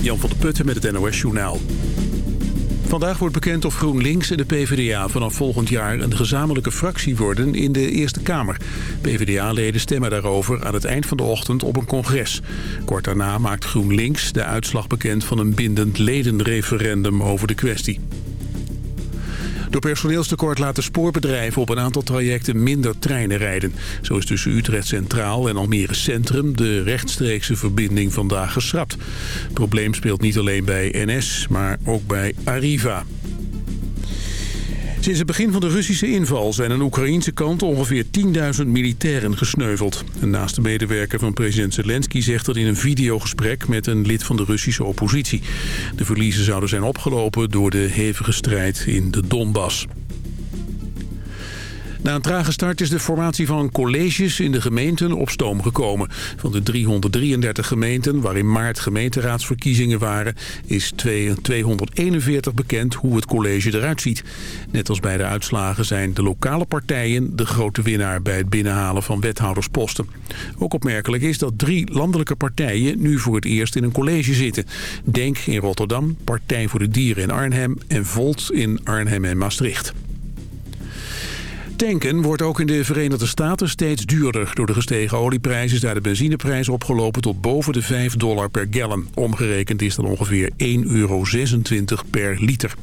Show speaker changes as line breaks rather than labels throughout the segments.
Jan van der Putten met het NOS Journaal. Vandaag wordt bekend of GroenLinks en de PvdA vanaf volgend jaar een gezamenlijke fractie worden in de Eerste Kamer. PvdA-leden stemmen daarover aan het eind van de ochtend op een congres. Kort daarna maakt GroenLinks de uitslag bekend van een bindend ledenreferendum over de kwestie. Door personeelstekort laten spoorbedrijven op een aantal trajecten minder treinen rijden. Zo is tussen Utrecht Centraal en Almere Centrum de rechtstreekse verbinding vandaag geschrapt. Het probleem speelt niet alleen bij NS, maar ook bij Arriva. Sinds het begin van de Russische inval zijn aan de Oekraïnse kant ongeveer 10.000 militairen gesneuveld. Een naaste medewerker van president Zelensky zegt dat in een videogesprek met een lid van de Russische oppositie. De verliezen zouden zijn opgelopen door de hevige strijd in de Donbass. Na een trage start is de formatie van colleges in de gemeenten op stoom gekomen. Van de 333 gemeenten waarin maart gemeenteraadsverkiezingen waren... is 241 bekend hoe het college eruit ziet. Net als bij de uitslagen zijn de lokale partijen de grote winnaar... bij het binnenhalen van wethoudersposten. Ook opmerkelijk is dat drie landelijke partijen nu voor het eerst in een college zitten. Denk in Rotterdam, Partij voor de Dieren in Arnhem en Volt in Arnhem en Maastricht. Tanken wordt ook in de Verenigde Staten steeds duurder. Door de gestegen olieprijs is daar de benzineprijs opgelopen tot boven de 5 dollar per gallon. Omgerekend is dat ongeveer 1,26 euro per liter.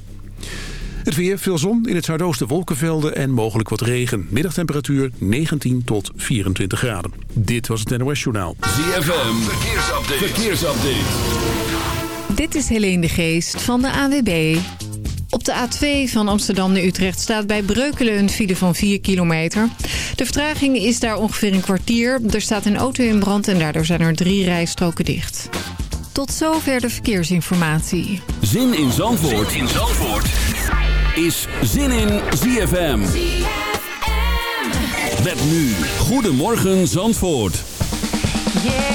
Het weer, veel zon, in het zuidoosten wolkenvelden en mogelijk wat regen. Middagtemperatuur 19 tot 24 graden. Dit was het NOS Journaal.
ZFM, verkeersupdate. verkeersupdate.
Dit is Helene de Geest van de AWB. Op de A2 van Amsterdam naar Utrecht staat bij Breukelen een file van 4 kilometer. De vertraging is daar ongeveer een kwartier. Er staat een auto in brand en daardoor zijn er drie rijstroken dicht. Tot zover de verkeersinformatie.
Zin in Zandvoort, zin in Zandvoort. is Zin in ZFM. ZFM. Met nu, Goedemorgen Zandvoort.
Yeah.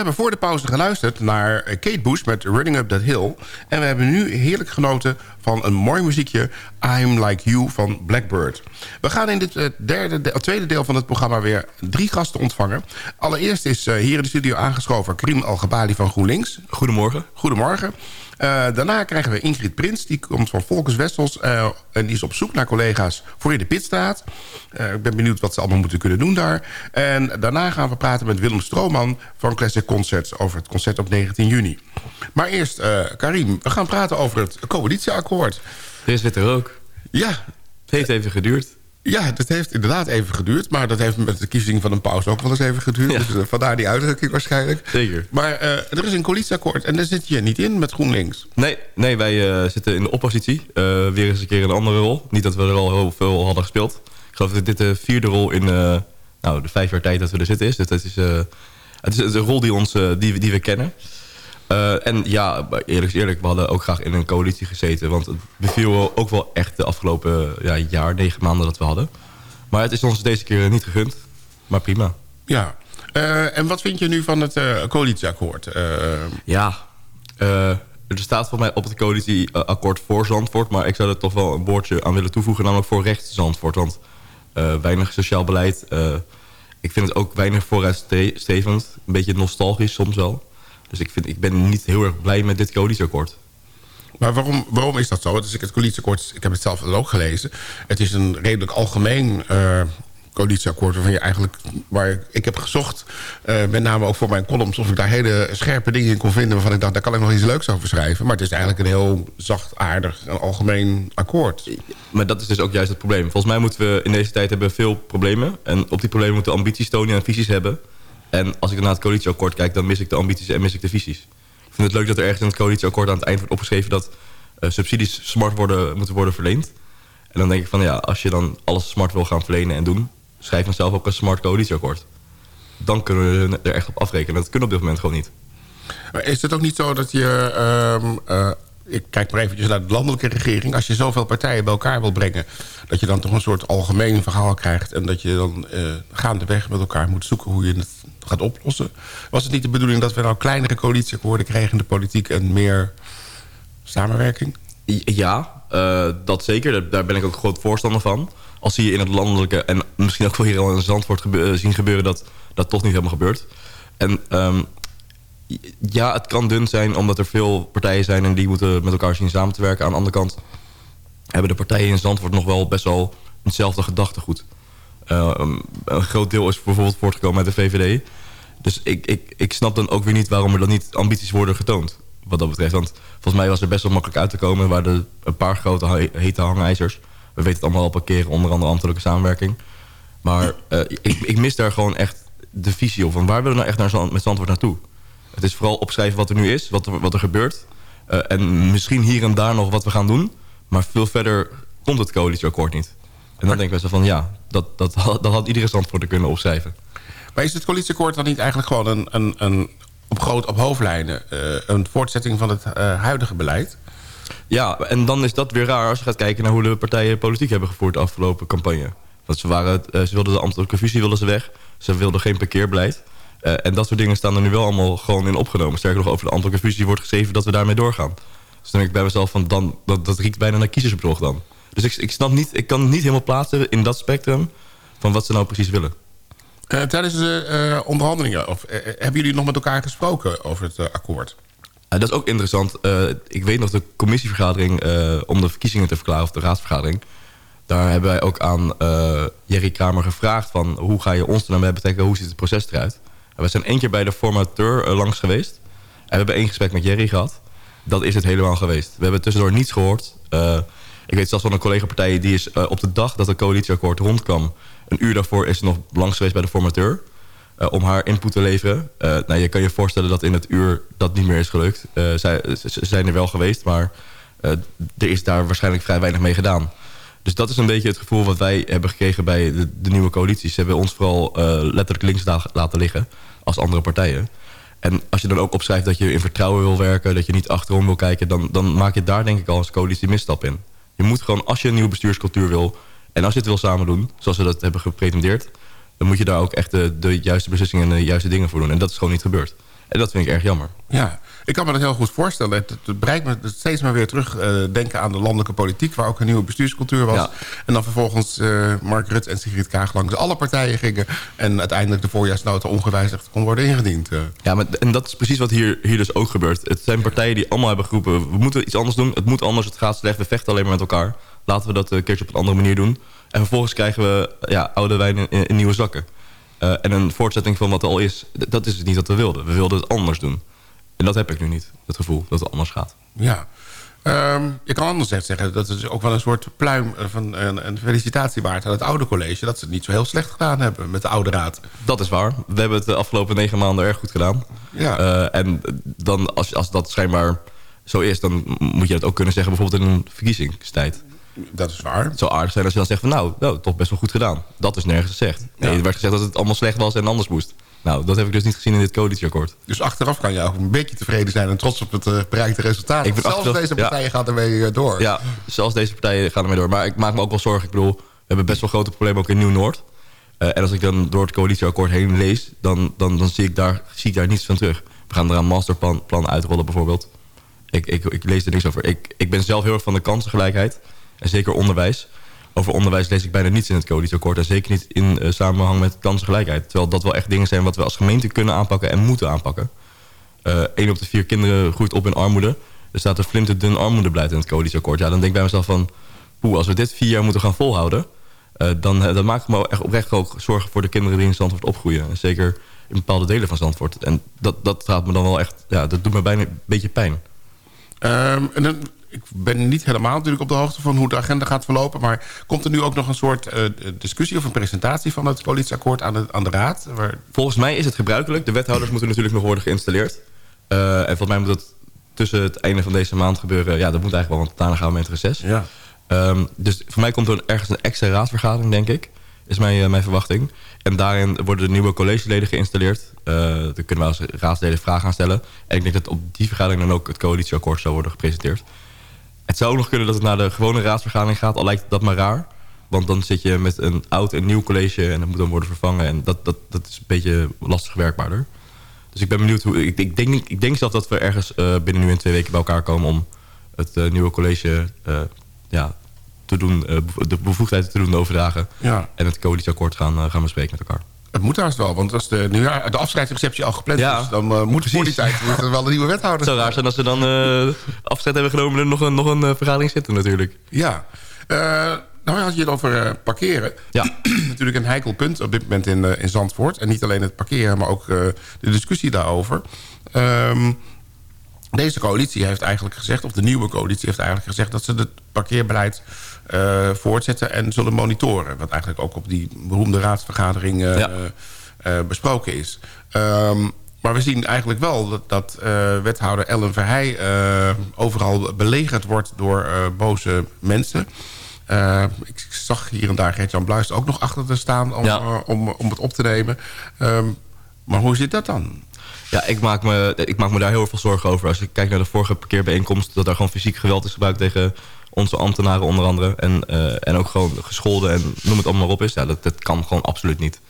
Hebben voor de pauze geluisterd naar Kate Bush met Running Up That Hill. En we hebben nu heerlijk genoten van een mooi muziekje... I'm Like You van Blackbird. We gaan in dit uh, derde, tweede deel van het programma weer drie gasten ontvangen. Allereerst is uh, hier in de studio aangeschoven Karim Al-Gabali van GroenLinks.
Goedemorgen.
Goedemorgen. Uh, daarna krijgen we Ingrid Prins, die komt van Volkers Wessels... Uh, en die is op zoek naar collega's voor in de Pitstraat. Uh, ik ben benieuwd wat ze allemaal moeten kunnen doen daar. En daarna gaan we praten met Willem Strooman van Classic Concerts... over het concert op 19 juni. Maar eerst, Karim, we gaan praten over het coalitieakkoord.
Er is witte rook.
Ja.
Het heeft even geduurd.
Ja, dat heeft inderdaad even geduurd. Maar dat heeft met de kiezing van een pauze ook wel eens even geduurd.
Ja.
Dus uh, vandaar die uitdrukking waarschijnlijk.
Zeker.
Maar uh, er is een coalitieakkoord en daar zit je niet in met GroenLinks.
Nee, nee wij uh, zitten in de oppositie. weer eens een keer een andere rol. Niet dat we er al heel veel hadden gespeeld. Ik geloof dat dit de vierde rol in nou, de vijf jaar tijd dat we er zitten is. Dus het is, het is een rol die, ons, die, die we kennen. Uh, en ja, eerlijk eerlijk, we hadden ook graag in een coalitie gezeten. Want het beviel ook wel echt de afgelopen ja, jaar, negen maanden dat we hadden. Maar het is ons deze keer niet gegund. Maar prima.
Ja. Uh, en wat vind je nu van het uh, coalitieakkoord?
Ja, er staat voor mij op het coalitieakkoord voor Zandvoort. Maar ik zou er toch wel een woordje aan willen toevoegen. Namelijk voor rechts Zandvoort. Want weinig sociaal beleid. ik vind het ook weinig vooruitstrevend. Een beetje nostalgisch soms wel. Dus ik, vind, ik ben niet heel erg blij met dit coalitieakkoord.
Maar waarom, waarom is dat zo? Het, is, het coalitieakkoord, ik heb het zelf ook gelezen. Het is een redelijk algemeen uh, coalitieakkoord... waarvan je eigenlijk, waar ik, ik heb gezocht... Uh, met name ook voor mijn columns... of ik daar hele scherpe dingen in kon vinden... waarvan ik dacht, daar kan ik nog iets leuks over schrijven. Maar het is eigenlijk een heel zachtaardig, een algemeen akkoord.
Maar dat is dus ook juist het probleem. Volgens mij moeten we in deze tijd hebben veel problemen. En op die problemen moeten we ambities tonen en visies hebben... En als ik naar het coalitieakkoord kijk, dan mis ik de ambities en mis ik de visies. Ik vind het leuk dat er ergens in het coalitieakkoord aan het eind wordt opgeschreven... dat uh, subsidies smart worden, moeten worden verleend. En dan denk ik van ja, als je dan alles smart wil gaan verlenen en doen... schrijf dan zelf ook een smart coalitieakkoord. Dan kunnen we er echt op afrekenen. Dat kunnen op dit moment gewoon niet.
Is het ook niet zo dat je... Uh, uh, ik kijk maar eventjes naar de landelijke regering... als je zoveel partijen bij elkaar wil brengen... dat je dan toch een soort algemeen verhaal krijgt... en dat je dan uh, gaandeweg met elkaar moet zoeken hoe je het gaat oplossen. Was het niet de bedoeling dat we nou kleinere coalitieakkoorden kregen in de politiek... en meer samenwerking?
Ja, uh, dat zeker. Daar ben ik ook groot voorstander van. Als zie je in het landelijke en misschien ook wel hier al in Zandvoort gebe zien gebeuren... dat dat toch niet helemaal gebeurt. En um, ja, het kan dun zijn omdat er veel partijen zijn... en die moeten met elkaar zien samen te werken. Aan de andere kant hebben de partijen in Zandvoort nog wel best wel hetzelfde gedachtegoed. Uh, een groot deel is bijvoorbeeld voortgekomen met de VVD. Dus ik, ik, ik snap dan ook weer niet waarom er dan niet ambities worden getoond. Wat dat betreft. Want volgens mij was er best wel makkelijk uit te komen. Er waren een paar grote hete hangijzers. We weten het allemaal al parkeren, onder andere ambtelijke samenwerking. Maar uh, ik, ik mis daar gewoon echt de visie op. Van waar willen we nou echt naar, met Zandvoort naartoe? Het is vooral opschrijven wat er nu is, wat er, wat er gebeurt. Uh, en misschien hier en daar nog wat we gaan doen. Maar veel verder komt het coalitieakkoord niet. En dan denken we zo van, ja, dat, dat, dat had iedere Zandvoorter kunnen opschrijven.
Maar is het coalitieakkoord dan niet eigenlijk gewoon een, een, een op op hoofdlijnen... Uh, een voortzetting van het uh, huidige beleid?
Ja, en dan is dat weer raar als je gaat kijken naar hoe de partijen politiek hebben gevoerd de afgelopen campagne. Want ze, waren, uh, ze wilden de ambtelijke fusie wilden ze weg. Ze wilden geen parkeerbeleid. En dat soort dingen staan er nu wel allemaal gewoon in opgenomen. Sterker nog, over de ambtelijke fusie wordt geschreven dat we daarmee doorgaan. Dus dan denk ik bij mezelf van, dan, dat, riekt bijna naar kiezersbedrog dan. Dus ik, ik snap niet, ik kan niet helemaal plaatsen in dat spectrum van wat ze nou precies willen.
Uh, tijdens de uh, onderhandelingen, of, uh, hebben jullie nog met elkaar gesproken over het akkoord?
dat is ook interessant. ik weet nog de commissievergadering om de verkiezingen te verklaren, of de raadsvergadering. Daar hebben wij ook aan Jerry Kramer gevraagd van hoe ga je ons er nou betrekken, hoe ziet het proces eruit? We zijn één keer bij de formateur langs geweest. En we hebben één gesprek met Jerry gehad. Dat is het helemaal geweest. We hebben tussendoor niets gehoord. ik weet zelfs van een collega-partij die is op de dag dat het coalitieakkoord rondkwam een uur daarvoor is ze nog langs geweest bij de formateur. Uh, om haar input te leveren. Uh, nou, je kan je voorstellen dat in het uur dat niet meer is gelukt. Zij, ze zijn er wel geweest, maar er is daar waarschijnlijk vrij weinig mee gedaan. Dus dat is een beetje het gevoel wat wij hebben gekregen bij de, de nieuwe coalities. Ze hebben ons vooral letterlijk links laten liggen als andere partijen. En als je dan ook opschrijft dat je in vertrouwen wil werken... dat je niet achterom wil kijken... dan, dan maak je daar denk ik al als coalitie misstap in. Je moet gewoon, als je een nieuwe bestuurscultuur wil en als je het wil samen doen, zoals we dat hebben gepretendeerd... dan moet je daar ook echt de, de juiste beslissingen en de juiste dingen voor doen. En dat is gewoon niet gebeurd. En dat vind ik erg jammer.
Ja, ik kan me dat heel goed voorstellen. Het, het me steeds maar weer terug uh, denken aan de landelijke politiek... waar ook een nieuwe bestuurscultuur was.
Ja.
En dan vervolgens uh, Mark Rutte en Sigrid Kaag langs alle partijen gingen... en uiteindelijk de voorjaarsnota ongewijzigd kon worden ingediend. Uh.
Ja, maar, en dat is precies wat hier, hier dus ook gebeurt. Het zijn partijen die allemaal hebben geroepen... we moeten iets anders doen, het moet anders, het gaat slecht... we vechten alleen maar met elkaar. Laten we dat een keertje op een andere manier doen. En vervolgens krijgen we ja, oude wijn in, in nieuwe zakken. Uh, en een voortzetting van wat er al is, dat is het niet wat we wilden. We wilden het anders doen. En dat heb ik nu niet, het gevoel dat het anders gaat.
Ja. Um, je kan anders zeggen, dat is ook wel een soort pluim van een, een felicitatie waard aan het oude college. Dat ze het niet zo heel slecht gedaan hebben met de oude raad.
Dat is waar. We hebben het de afgelopen negen maanden erg goed gedaan.
Ja.
Uh, en dan, als, als dat schijnbaar zo is, dan moet je dat ook kunnen zeggen bijvoorbeeld in een verkiezingstijd.
Dat is waar.
Het zou aardig zijn als je dan zegt van nou, nou toch best wel goed gedaan. Dat is nergens gezegd. Nee,
Ja.
er werd gezegd dat het allemaal slecht was en anders moest. Nou, dat heb ik dus niet gezien in dit coalitieakkoord.
Dus achteraf kan je ook een beetje tevreden zijn... en trots op het uh, bereikte resultaat.
Ik ben
Zelfs
achteraf-
deze
ja.
partijen gaan ermee uh, door.
Ja, zelfs deze partijen gaan ermee door. Maar ik maak me ook wel zorgen. Ik bedoel, we hebben best wel grote problemen ook in Nieuw-Noord. Eh, en als ik dan door het coalitieakkoord heen lees... dan, dan, dan zie, ik daar, zie ik daar niets van terug. We gaan er een masterplan plan uitrollen bijvoorbeeld. Ik, ik, ik lees er niks over. Ik, ik ben zelf heel erg van de kansengelijkheid. En zeker onderwijs. Over onderwijs lees ik bijna niets in het coalitieakkoord. En zeker niet in eh, samenhang met kansengelijkheid. Terwijl dat wel echt dingen zijn wat we als gemeente kunnen aanpakken en moeten aanpakken. Eén op de vier kinderen groeit op in armoede. Er staat een flinterdun armoedebeleid in het coalitieakkoord. Ja, dan denk ik bij mezelf van... Poeh, als we dit vier jaar moeten gaan volhouden... eh, dan, eh, dan maak ik me echt oprecht ook zorgen voor de kinderen die in Zandvoort opgroeien. En zeker in bepaalde delen van Zandvoort. En dat, dat gaat me dan wel echt... Ja, dat doet me bijna een beetje pijn.
Ehm, en dan, ik ben niet helemaal natuurlijk op de hoogte van hoe de agenda gaat verlopen... maar komt er nu ook nog een soort eh, discussie of een presentatie... van het coalitieakkoord aan de, aan de raad? Waar,
Volgens mij is het gebruikelijk. De wethouders moeten natuurlijk nog worden geïnstalleerd. Eh, en volgens mij moet dat tussen het einde van deze maand gebeuren. Ja, dat moet eigenlijk wel, want daarna gaan we met reces.
ja.
Ehm, dus voor mij komt er ergens een extra raadsvergadering, denk ik. Is mijn, eh, mijn verwachting. En daarin worden de nieuwe collegeleden geïnstalleerd. Dan kunnen we als raadsleden vragen aan stellen. En ik denk dat op die vergadering dan ook het coalitieakkoord zou worden gepresenteerd. Het zou ook nog kunnen dat het naar de gewone raadsvergadering gaat. Al lijkt dat maar raar. Want dan zit je met een oud en nieuw college... en dat moet dan worden vervangen. En dat, dat, dat is een beetje lastig werkbaarder. Dus ik ben benieuwd hoe... Ik, ik, denk, ik denk zelf dat we ergens uh, binnen nu en twee weken bij elkaar komen... om het uh, nieuwe college uh, ja, te doen, de bevoegdheden te doen overdragen.
Ja.
En het coalitieakkoord gaan, gaan bespreken met elkaar.
Het moet haast wel, want als de, nieuwjaar, de afscheidsreceptie al gepland
Ja,
is... dan uh, moet voor die tijd er wel een nieuwe wethouder
Het zou raar zijn als ze dan uh, afscheid hebben genomen... en er nog een, nog een uh, vergadering zitten natuurlijk.
Ja. Nou had je het over parkeren.
Ja.
Natuurlijk een heikel punt op dit moment in, in Zandvoort. En niet alleen het parkeren, maar ook de discussie daarover. Um, deze coalitie heeft eigenlijk gezegd... of de nieuwe coalitie heeft eigenlijk gezegd... dat ze het parkeerbeleid voortzetten en zullen monitoren. Wat eigenlijk ook op die beroemde raadsvergadering ja. uh, besproken is. Um, maar we zien eigenlijk wel dat, dat wethouder Ellen Verheij... overal belegerd wordt door boze mensen... Ik zag hier en daar Gert-Jan Bluis ook nog achter te staan om, ja. om, om het op te nemen. Um, maar hoe zit dat dan?
Ja, ik maak, me, ik maak me daar heel veel zorgen over. Als ik kijk naar de vorige parkeerbijeenkomst... dat daar gewoon fysiek geweld is gebruikt tegen onze ambtenaren onder andere. En, uh, en ook gewoon gescholden en noem het allemaal op is. Ja, dat, dat kan gewoon absoluut niet.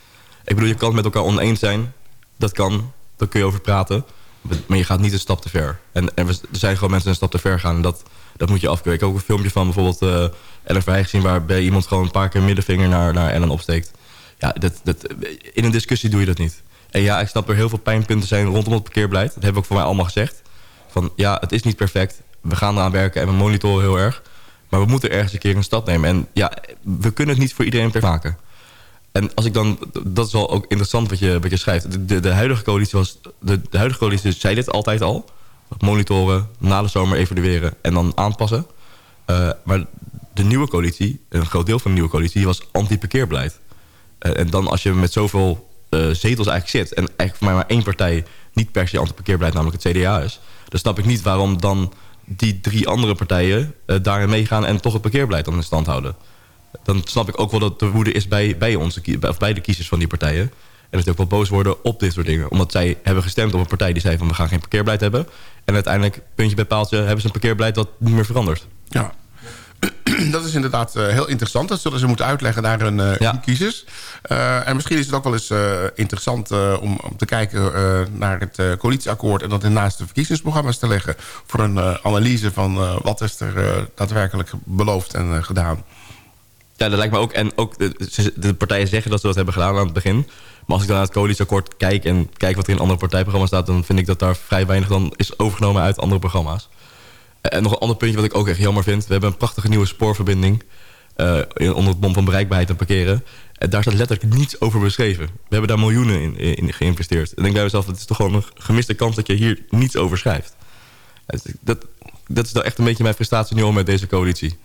Ik bedoel, je kan het met elkaar oneens zijn. Dat kan, daar kun je over praten. Maar je gaat niet een stap te ver. En, en er zijn gewoon mensen een stap te ver gaan. En dat, dat moet je afkeuren. Ik heb ook een filmpje van bijvoorbeeld uh, Ellen gezien... waarbij iemand gewoon een paar keer middenvinger naar, naar Ellen opsteekt. Ja, dat, dat, in een discussie doe je dat niet. En ja, ik snap er heel veel pijnpunten zijn rondom het parkeerbeleid. Dat hebben we ook voor mij allemaal gezegd. Van ja, het is niet perfect. We gaan eraan werken en we monitoren heel erg. Maar we moeten ergens een keer een stap nemen. En ja, we kunnen het niet voor iedereen perfect maken. En als ik dan, dat is wel ook interessant wat je, wat je schrijft. De, de, huidige coalitie was, de, de huidige coalitie zei dit altijd al. Monitoren, na de zomer evalueren en dan aanpassen. Uh, maar de nieuwe coalitie, een groot deel van de nieuwe coalitie, was anti-parkeerbeleid. Uh, en dan als je met zoveel uh, zetels eigenlijk zit... en eigenlijk voor mij maar één partij niet per se anti-parkeerbeleid... namelijk het CDA is... dan snap ik niet waarom dan die drie andere partijen uh, daarin meegaan... en toch het parkeerbeleid dan in stand houden. Dan snap ik ook wel dat de woede is bij, bij, onze, of bij de kiezers van die partijen. En dat ze ook wel boos worden op dit soort dingen. Omdat zij hebben gestemd op een partij die zei van... we gaan geen parkeerbeleid hebben. En uiteindelijk, puntje bij paaltje... hebben ze een parkeerbeleid dat niet meer verandert.
Ja. dat is inderdaad heel interessant. Dat zullen ze moeten uitleggen naar hun,
Ja.
kiezers. en misschien is het ook wel eens interessant om, om te kijken naar het coalitieakkoord... en dat naast de verkiezingsprogramma's te leggen... voor een analyse van wat is er daadwerkelijk beloofd en gedaan.
Ja, dat lijkt me ook. En ook de, de partijen zeggen dat ze dat hebben gedaan aan het begin. Maar als ik dan naar het coalitieakkoord kijk en kijk wat er in andere partijprogramma's staat... dan vind ik dat daar vrij weinig dan is overgenomen uit andere programma's. En nog een ander puntje wat ik ook echt jammer vind. We hebben een prachtige nieuwe spoorverbinding... eh, onder het mom van bereikbaarheid en parkeren. En daar staat letterlijk niets over beschreven. We hebben daar miljoenen in, in geïnvesteerd. En ik denk bij mezelf, het is toch gewoon een gemiste kans... dat je hier niets over schrijft. Het- Dat, dat is dan echt een beetje mijn frustratie nu al met deze coalitie.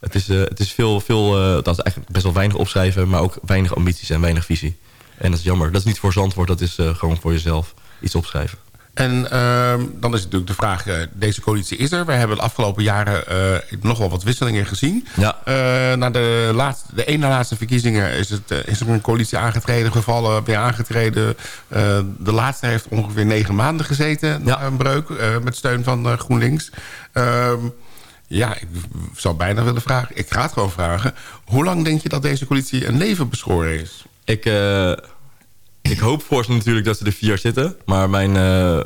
Het is, eh, het is veel, veel eh, dat is eigenlijk best wel weinig opschrijven... maar ook weinig ambities en weinig visie. En dat is jammer. Dat is niet voor Zandvoort, dat is eh, gewoon voor jezelf iets opschrijven.
En ehm, dan is natuurlijk de vraag, eh, deze coalitie is er. We hebben de afgelopen jaren eh, nog wel wat wisselingen gezien.
Ja.
Eh, na de, laatste, de ene laatste verkiezingen is, het, is er een coalitie aangetreden, gevallen, weer aangetreden. De laatste heeft ongeveer negen maanden gezeten,
Ja.
na een breuk, met steun van GroenLinks. Ehm, ja, ik zou bijna willen vragen, ik ga het gewoon vragen. Hoe lang denk je dat deze coalitie een leven beschoren is?
Ik, ik hoop voor ze natuurlijk dat ze er vier jaar zitten. Maar mijn, eh,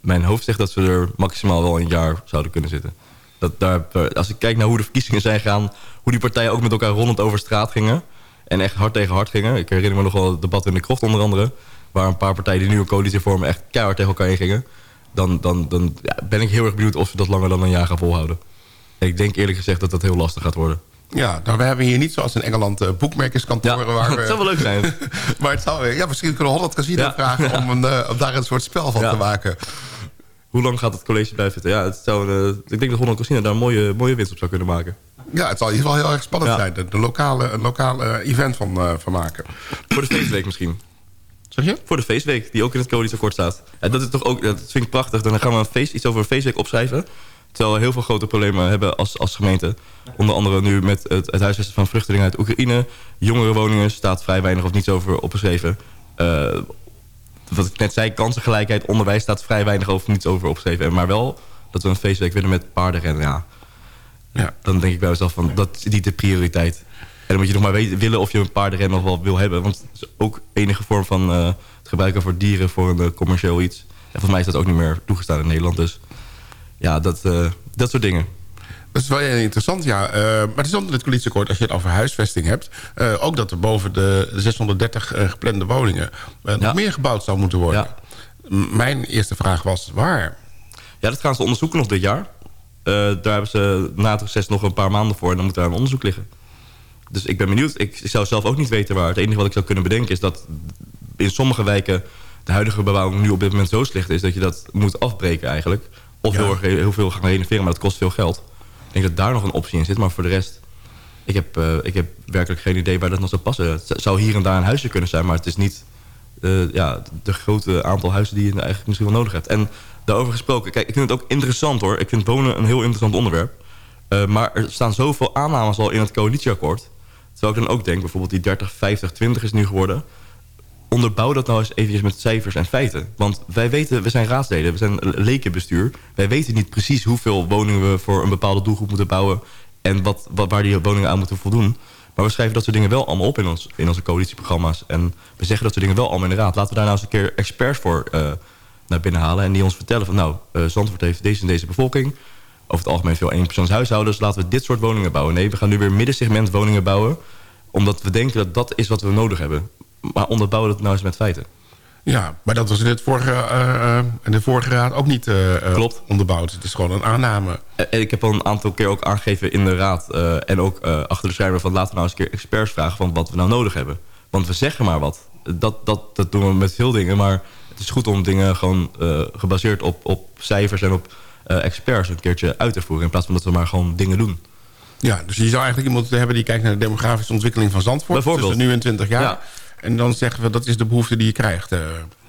mijn hoofd zegt dat ze er maximaal wel een jaar zouden kunnen zitten. Dat daar, als ik kijk naar hoe de verkiezingen zijn gegaan... hoe die partijen ook met elkaar rondend over straat gingen... en echt hard tegen hard gingen. Ik herinner me nog wel het debat in de krocht onder andere... waar een paar partijen die nu een coalitie vormen... echt keihard tegen elkaar ingingen. Dan, dan, dan ja, ben ik heel erg benieuwd of ze dat langer dan een jaar gaan volhouden. En ik denk eerlijk gezegd dat dat heel lastig gaat worden.
Ja, nou, we hebben hier niet zoals in Engeland uh, boekmerkerskantoren... Waar we,
het zou wel leuk zijn.
maar het zou, ja, misschien kunnen we 100 casino
Ja.
vragen om, een, uh, om daar een soort spel van te maken.
Hoe lang gaat het college blijven zitten? Ja, het zou, eh, ik denk dat Holland Casino daar een mooie, mooie winst op zou kunnen maken.
Ja, het zal in ieder geval heel erg spannend zijn. De, de lokale, een lokale event van, uh, van maken.
Voor de feestweek misschien.
Zeg je?
Voor de feestweek, die ook in het coalitieakkoord staat. Ja, dat, is toch ook, dat vind ik prachtig. Dan gaan we een feest, iets over een feestweek opschrijven. Terwijl we heel veel grote problemen hebben als, als gemeente. Onder andere nu met het, het huisvesten van vluchtelingen uit Oekraïne. Jongerenwoningen staat vrij weinig of niets over opgeschreven. Eh, wat ik net zei, kansengelijkheid, onderwijs staat vrij weinig of niets over opgeschreven. En Maar wel dat we een feestweek willen met paardenrennen. Ja.
Ja.
Dan denk ik bij mezelf van, dat is niet de prioriteit. En dan moet je nog maar weten, willen of je een paardenren nog wel wil hebben. Want het is ook enige vorm van eh, het gebruiken voor dieren voor een eh, commercieel iets. En volgens mij is dat ook niet meer toegestaan in Nederland. Dus ja, dat, eh, dat soort dingen.
Dat is wel heel interessant, ja. Uh, maar het is onder het coalitieakkoord, als je het over huisvesting hebt... Uh, ook dat er boven de 630 uh, geplande woningen... Ja. nog meer gebouwd zou moeten worden.
Ja.
Mijn eerste vraag was, waar?
Ja, dat gaan ze onderzoeken nog dit jaar. Daar hebben ze na het reces nog een paar maanden voor... en dan moet daar een onderzoek liggen. Dus ik ben benieuwd. Ik zou zelf ook niet weten waar. Het enige wat ik zou kunnen bedenken is dat... in sommige wijken de huidige bebouwing nu op dit moment zo slecht is... dat je dat moet afbreken eigenlijk. Of
Ja.
heel, veel gaan renoveren, maar dat kost veel geld. Ik denk dat daar nog een optie in zit. Maar voor de rest, ik heb, eh, ik heb werkelijk geen idee waar dat nog zou passen. Het zou hier en daar een huisje kunnen zijn, maar het is niet eh, ja, de grote aantal huizen die je eigenlijk misschien wel nodig hebt. En daarover gesproken, kijk, ik vind het ook interessant hoor. Ik vind wonen een heel interessant onderwerp. Eh, maar er staan zoveel aannames al in het coalitieakkoord. Terwijl ik dan ook denk, bijvoorbeeld die 30, 50, 20 is nu geworden onderbouw dat nou eens eventjes met cijfers en feiten. Want wij weten, we zijn raadsleden, we zijn lekenbestuur. Wij weten niet precies hoeveel woningen we voor een bepaalde doelgroep moeten bouwen... en wat, wat, waar die woningen aan moeten voldoen. Maar we schrijven dat soort dingen wel allemaal op in, ons, in onze coalitieprogramma's. En we zeggen dat soort dingen wel allemaal in de raad. Laten we daar nou eens een keer experts voor eh, naar binnen halen... en die ons vertellen van nou, eh Zandvoort heeft deze en deze bevolking... over het algemeen veel eenpersoonshuishoudens... laten we dit soort woningen bouwen. Nee, we gaan nu weer middensegment woningen bouwen... omdat we denken dat dat is wat we nodig hebben. Maar onderbouw dat nou eens met feiten.
Ja, maar dat was in, het vorige, eh, eh, in de vorige raad ook niet eh,
Klopt.
onderbouwd. Het is gewoon een aanname.
En ik heb al een aantal keer ook aangegeven in de raad... en ook achter de schermen van laten we nou eens een keer experts vragen... van wat we nou nodig hebben. Want we zeggen maar wat. Dat, dat, dat doen we met veel dingen, maar het is goed om dingen gewoon gebaseerd op, op cijfers... en op experts een keertje uit te voeren... in plaats van dat we maar gewoon dingen doen.
Ja, dus je zou eigenlijk iemand hebben die kijkt naar de demografische ontwikkeling van Zandvoort.
Bijvoorbeeld.
Tussen nu en 20 jaar.
Ja.
En dan zeggen we dat is de behoefte die je krijgt. eh.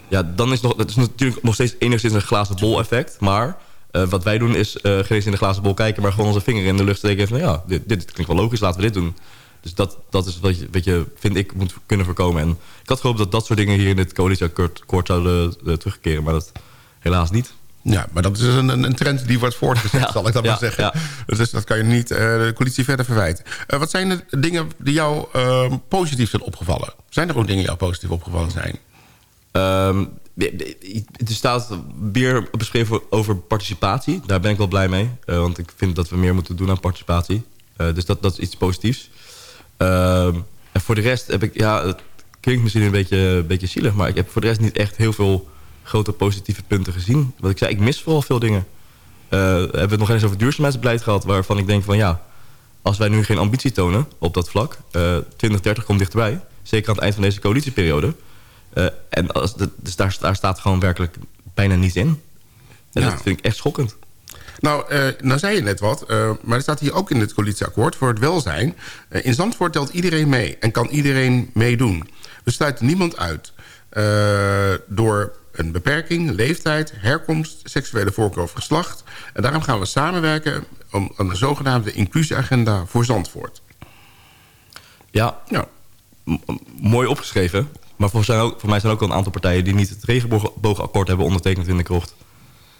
Ja, dan is nog, dat is natuurlijk nog steeds enigszins een glazen bol effect. Maar eh, wat wij doen is eh geen eens in de glazen bol kijken... maar gewoon onze vinger in de lucht steken en van... ja, dit, dit klinkt wel logisch, laten we dit doen. Dus dat, dat is wat je, wat je, vind ik, moet kunnen voorkomen. En ik had gehoopt dat dat soort dingen hier in dit coalitieakkoord akkoord zouden terugkeren. Maar dat helaas niet.
Ja, maar dat is een, een trend die wordt voortgezet,
Ja,
zal ik dat
ja,
maar zeggen.
ja.
Dus dat kan je niet uh, de coalitie verder verwijten. Uh, wat zijn de dingen die jou uh, positief zijn opgevallen? Zijn er ook dingen die jou positief opgevallen zijn?
Um, er staat weer beschreven over participatie. Daar ben ik wel blij mee. Want ik vind dat we meer moeten doen aan participatie. Dus dat, dat is iets positiefs. Uh, en voor de rest heb ik... Ja, het klinkt misschien een beetje, een beetje zielig... maar ik heb voor de rest niet echt heel veel grote positieve punten gezien. Wat ik zei, ik mis vooral veel dingen. Uh, we hebben het nog eens over duurzaamheidsbeleid gehad... waarvan ik denk van ja... als wij nu geen ambitie tonen op dat vlak... Uh, 2030 komt dichterbij. Zeker aan het eind van deze coalitieperiode... Uh, en als de, dus daar, daar staat gewoon werkelijk bijna niets in. En ja. dat vind ik echt schokkend.
Nou, uh, nou zei je net wat, uh, maar er staat hier ook in het coalitieakkoord voor het welzijn. in Zandvoort telt iedereen mee en kan iedereen meedoen. We sluiten niemand uit door een beperking, leeftijd, herkomst, seksuele voorkeur of geslacht. En daarom gaan we samenwerken om aan de zogenaamde inclusieagenda voor Zandvoort.
Ja, ja. mooi opgeschreven. Maar voor, zijn ook, voor mij zijn ook al een aantal partijen... die niet het regenboogakkoord hebben ondertekend in de krocht.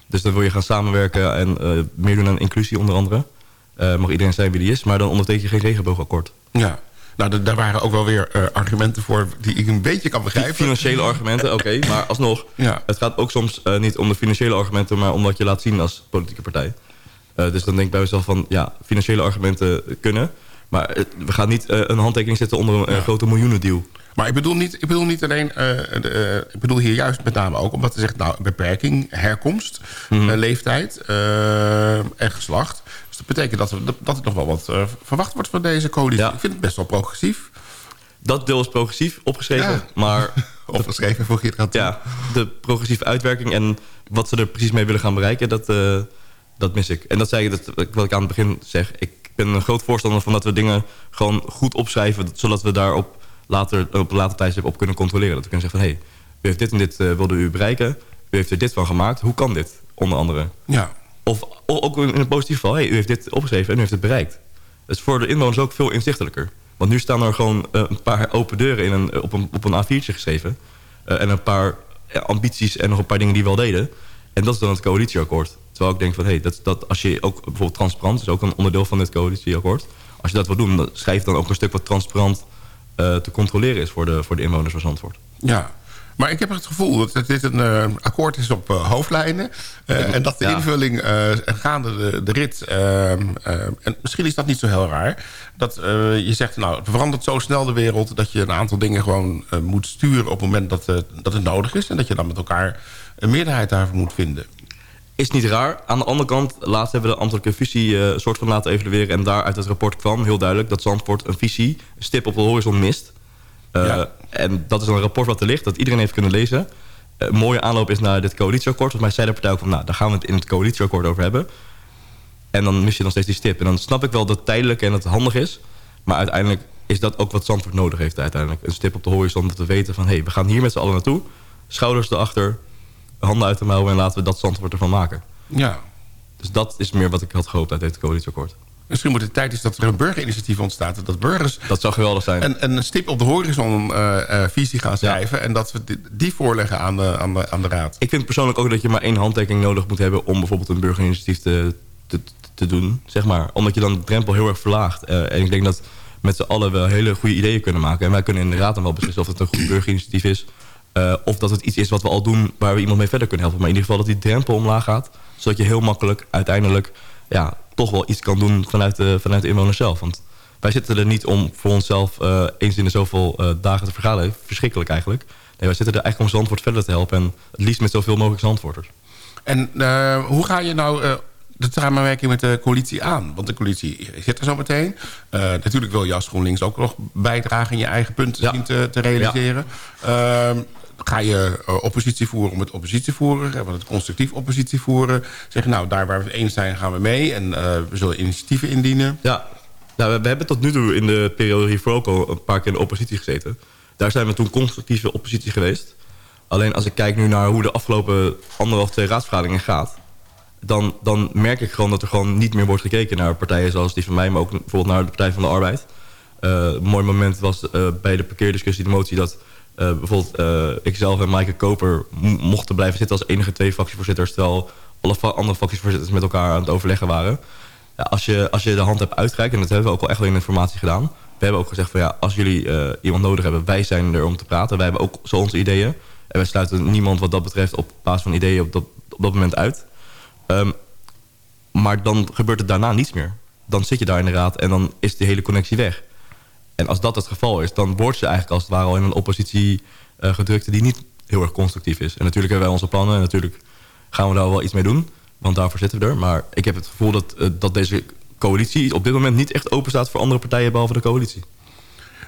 Dus dan wil je gaan samenwerken en uh, meer doen aan inclusie onder andere. Uh, mag iedereen zijn wie die is, maar dan onderteken je geen regenboogakkoord.
Ja, nou, daar waren ook wel weer uh, argumenten voor die ik een beetje kan begrijpen.
Financiële argumenten, oké. Okay, maar alsnog, ja. het gaat ook soms uh, niet om de financiële argumenten... maar om wat je laat zien als politieke partij. Uh, dus dan denk ik bij mezelf van, ja, financiële argumenten kunnen... maar we gaan niet een handtekening zetten onder een ja. grote miljoenendeal.
Maar ik bedoel niet, ik bedoel niet alleen... ik bedoel hier juist met name ook omdat ze zegt... nou, beperking, herkomst, mm -hmm. leeftijd en geslacht... Dus dat betekent dat, we, dat er nog wel wat uh, verwacht wordt van deze coalitie. Ja. Ik vind het best wel progressief.
Dat deel is progressief opgeschreven,
ja.
maar...
opgeschreven voor Geert
Ja, de progressieve uitwerking en wat ze er precies mee willen gaan bereiken, dat, uh, dat mis ik. En dat zei ik, dat, wat ik aan het begin zeg. Ik ben een groot voorstander van dat we dingen gewoon goed opschrijven... zodat we daar op, later, op een later tijdstip op kunnen controleren. Dat we kunnen zeggen van, hé, hey, u heeft dit en dit uh, wilde u bereiken. U heeft er dit van gemaakt. Hoe kan dit, onder andere?
Ja.
Of ook in een positief geval, hey, u heeft dit opgeschreven en u heeft het bereikt. Dat is voor de inwoners ook veel inzichtelijker. Want nu staan er gewoon uh, een paar open deuren in een, op, een, op een A4'tje geschreven. Uh, en een paar ambities en nog een paar dingen die wel deden. En dat is dan het coalitieakkoord. Terwijl ik denk van, hey, dat, dat als je ook bijvoorbeeld transparant... is ook een onderdeel van dit coalitieakkoord. Als je dat wil doen, dan schrijf dan ook een stuk wat transparant... Te controleren is voor de, voor de inwoners van Zandvoort.
Ja, maar ik heb het gevoel dat dit een uh, akkoord is op uh, hoofdlijnen. Uh, en dat de ja. invulling gaande de, de rit... en misschien is dat niet zo heel raar... dat je zegt, nou, het verandert zo snel de wereld... dat je een aantal dingen gewoon moet sturen op het moment dat, dat het nodig is... en dat je dan met elkaar een meerderheid daarvoor moet vinden.
Is niet raar. Aan de andere kant, laatst hebben we de ambtelijke visie... een soort van laten evalueren en daar uit het rapport kwam... heel duidelijk dat Zandvoort een visie, een stip op de horizon mist... Ja. En dat is een rapport wat er ligt, dat iedereen heeft kunnen lezen. Een mooie aanloop is naar dit coalitieakkoord. Volgens mij zei de partij ook van, nou, daar gaan we het in het coalitieakkoord over hebben. En dan mis je nog steeds die stip. En dan snap ik wel dat het tijdelijk en dat het handig is. Maar uiteindelijk is dat ook wat Zandvoort nodig heeft uiteindelijk. Een stip op de horizon, dat we weten van... hé, hey, we gaan hier met z'n allen naartoe. Schouders erachter, handen uit de mouwen... en laten we dat Zandvoort ervan maken.
Ja.
Dus dat is meer wat ik had gehoopt uit dit coalitieakkoord.
Misschien moet het tijd is dat er een burgerinitiatief ontstaat. Dat burgers
dat zou geweldig zijn.
Een, een stip op de horizon uh, uh, visie gaan schrijven. Ja. En dat we die, die voorleggen aan de, aan, de, aan de raad.
Ik vind persoonlijk ook dat je maar één handtekening nodig moet hebben... om bijvoorbeeld een burgerinitiatief te, te, te doen. Zeg maar. Omdat je dan de drempel heel erg verlaagt. Uh, en ik denk dat met z'n allen wel hele goede ideeën kunnen maken. En wij kunnen in de raad dan wel beslissen of het een goed burgerinitiatief is. of dat het iets is wat we al doen waar we iemand mee verder kunnen helpen. Maar in ieder geval dat die drempel omlaag gaat. Zodat je heel makkelijk uiteindelijk... Ja, toch wel iets kan doen vanuit de, vanuit de inwoners zelf. Want wij zitten er niet om voor onszelf uh, eens in de zoveel uh, dagen te vergaderen. Verschrikkelijk eigenlijk. Nee, wij zitten er eigenlijk om Zandvoort verder te helpen. En het liefst met zoveel mogelijk Zandvoorters.
En uh, hoe ga je nou de samenwerking met de coalitie aan? Want de coalitie zit er zo meteen. natuurlijk wil je als GroenLinks ook nog bijdragen... in je eigen punten ja. zien te, te realiseren. Ja. Ga je uh, oppositie voeren om het oppositie voeren? We het constructief oppositie voeren? Zeggen nou, daar waar we het eens zijn gaan we mee. En uh, we zullen initiatieven indienen.
Ja, nou, we, hebben tot nu toe in de periode hiervoor ook al een paar keer in de oppositie gezeten. Daar zijn we toen constructieve oppositie geweest. Alleen als ik kijk nu naar hoe de afgelopen anderhalf, twee raadsvergaderingen gaat... Dan, dan merk ik gewoon dat er gewoon niet meer wordt gekeken naar partijen zoals die van mij... maar ook bijvoorbeeld naar de Partij van de Arbeid. Uh, een mooi moment was bij de parkeerdiscussie de motie... dat bijvoorbeeld uh, ikzelf en Maaike Koper mochten blijven zitten als enige twee fractievoorzitters... terwijl alle andere fractievoorzitters met elkaar aan het overleggen waren. Ja, als, je, als je de hand hebt uitgereikt, en dat hebben we ook wel echt wel in informatie gedaan. We hebben ook gezegd van ja, als jullie iemand nodig hebben, wij zijn er om te praten. Wij hebben ook zo onze ideeën. En wij sluiten niemand wat dat betreft op basis van ideeën op dat, op dat moment uit. Um, maar dan gebeurt er daarna niets meer. Dan zit je daar in de raad en dan is die hele connectie weg. En als dat het geval is, dan wordt ze eigenlijk als het ware al in een oppositie uh, gedrukt... die niet heel erg constructief is. En natuurlijk hebben wij onze plannen en natuurlijk gaan we daar wel iets mee doen. Want daarvoor zitten we er. Maar ik heb het gevoel dat, uh, dat deze coalitie op dit moment niet echt open staat... voor andere partijen behalve de coalitie.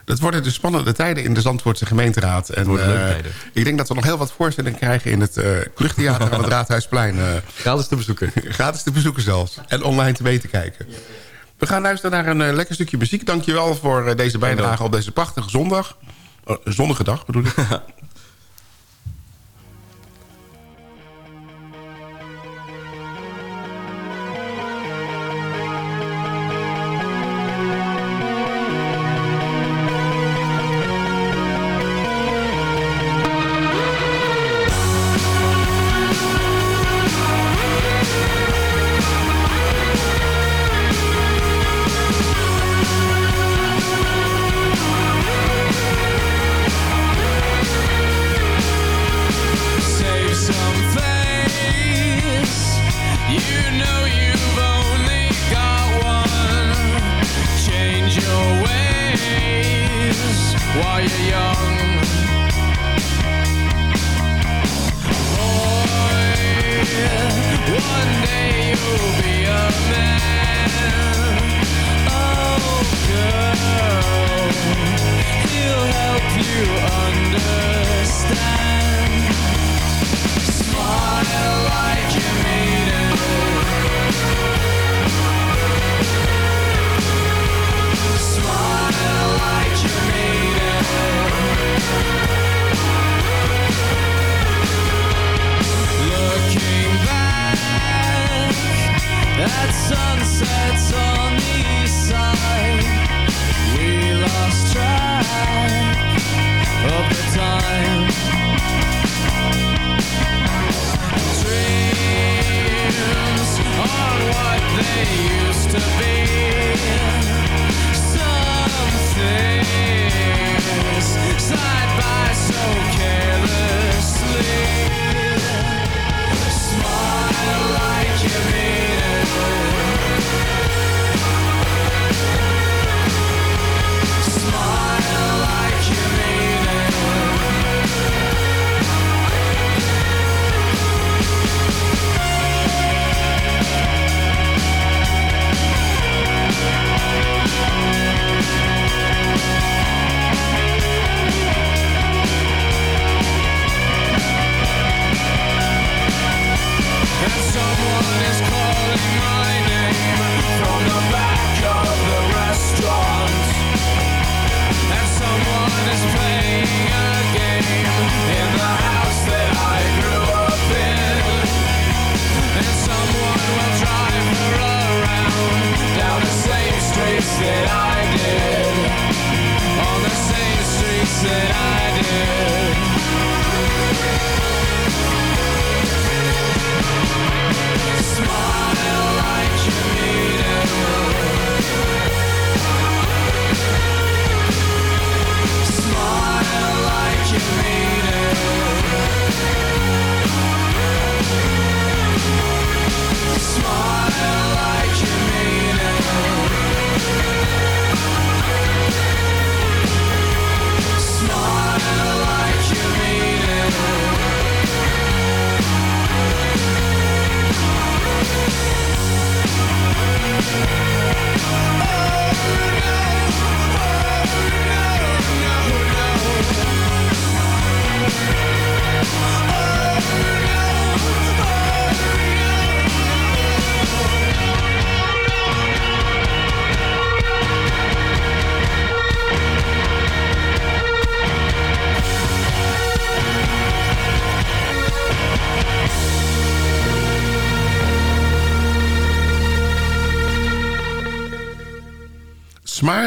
Het worden dus spannende tijden in de Zandvoortse gemeenteraad. En, uh, ik denk dat we nog heel wat voorstellingen krijgen in het uh, Kluchttheater aan het Raadhuisplein. Uh,
gratis te bezoeken.
gratis te bezoeken zelfs. En online te weten kijken. We gaan luisteren naar een lekker stukje muziek. Dankjewel voor deze bijdrage op deze prachtige zondag. zonnige dag bedoel ik.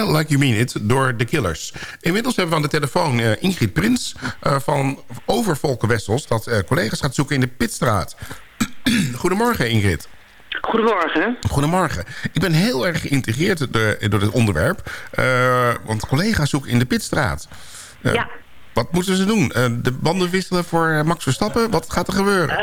Smile Like You Mean It door The Killers. Inmiddels hebben we aan de telefoon uh, Ingrid Prins uh, van Overvolken Wessels... dat uh, collega's gaat zoeken in de Pitstraat.
Goedemorgen Ingrid.
Goedemorgen.
Goedemorgen. Ik ben heel erg geïntegreerd door, door dit onderwerp. Want collega's zoeken in de Pitstraat.
Ja.
Wat moeten ze doen? Uh, de banden wisselen voor Max Verstappen? Wat gaat er gebeuren?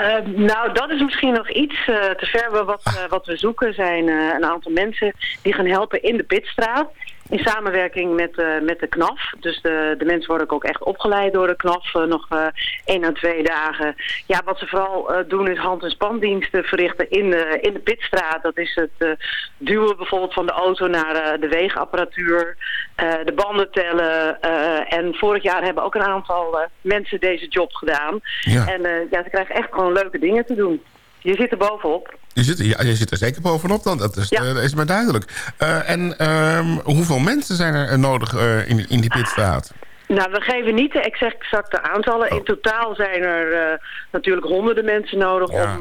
nou, dat is misschien nog iets te ver. Wat, wat we zoeken zijn een aantal mensen die gaan helpen in de Pitstraat in samenwerking met, uh, met de KNAF. Dus de, de mensen worden ook echt opgeleid door de KNAF. Uh, nog uh, één à twee dagen. Ja, wat ze vooral doen is hand- en spandiensten verrichten in de, in de pitstraat. Dat is het duwen bijvoorbeeld van de auto naar de weegapparatuur. de banden tellen. en vorig jaar hebben ook een aantal mensen deze job gedaan. Ja. En ja, ze krijgen echt gewoon leuke dingen te doen. Je zit er bovenop.
Je zit, ja, je zit er zeker bovenop dan, dat is, ja. uh, is maar duidelijk. Uh, en um, hoeveel mensen zijn er nodig uh, in, in die pitstraat?
Nou, we geven niet de exacte aantallen. Oh. In totaal zijn er natuurlijk honderden mensen nodig ja. om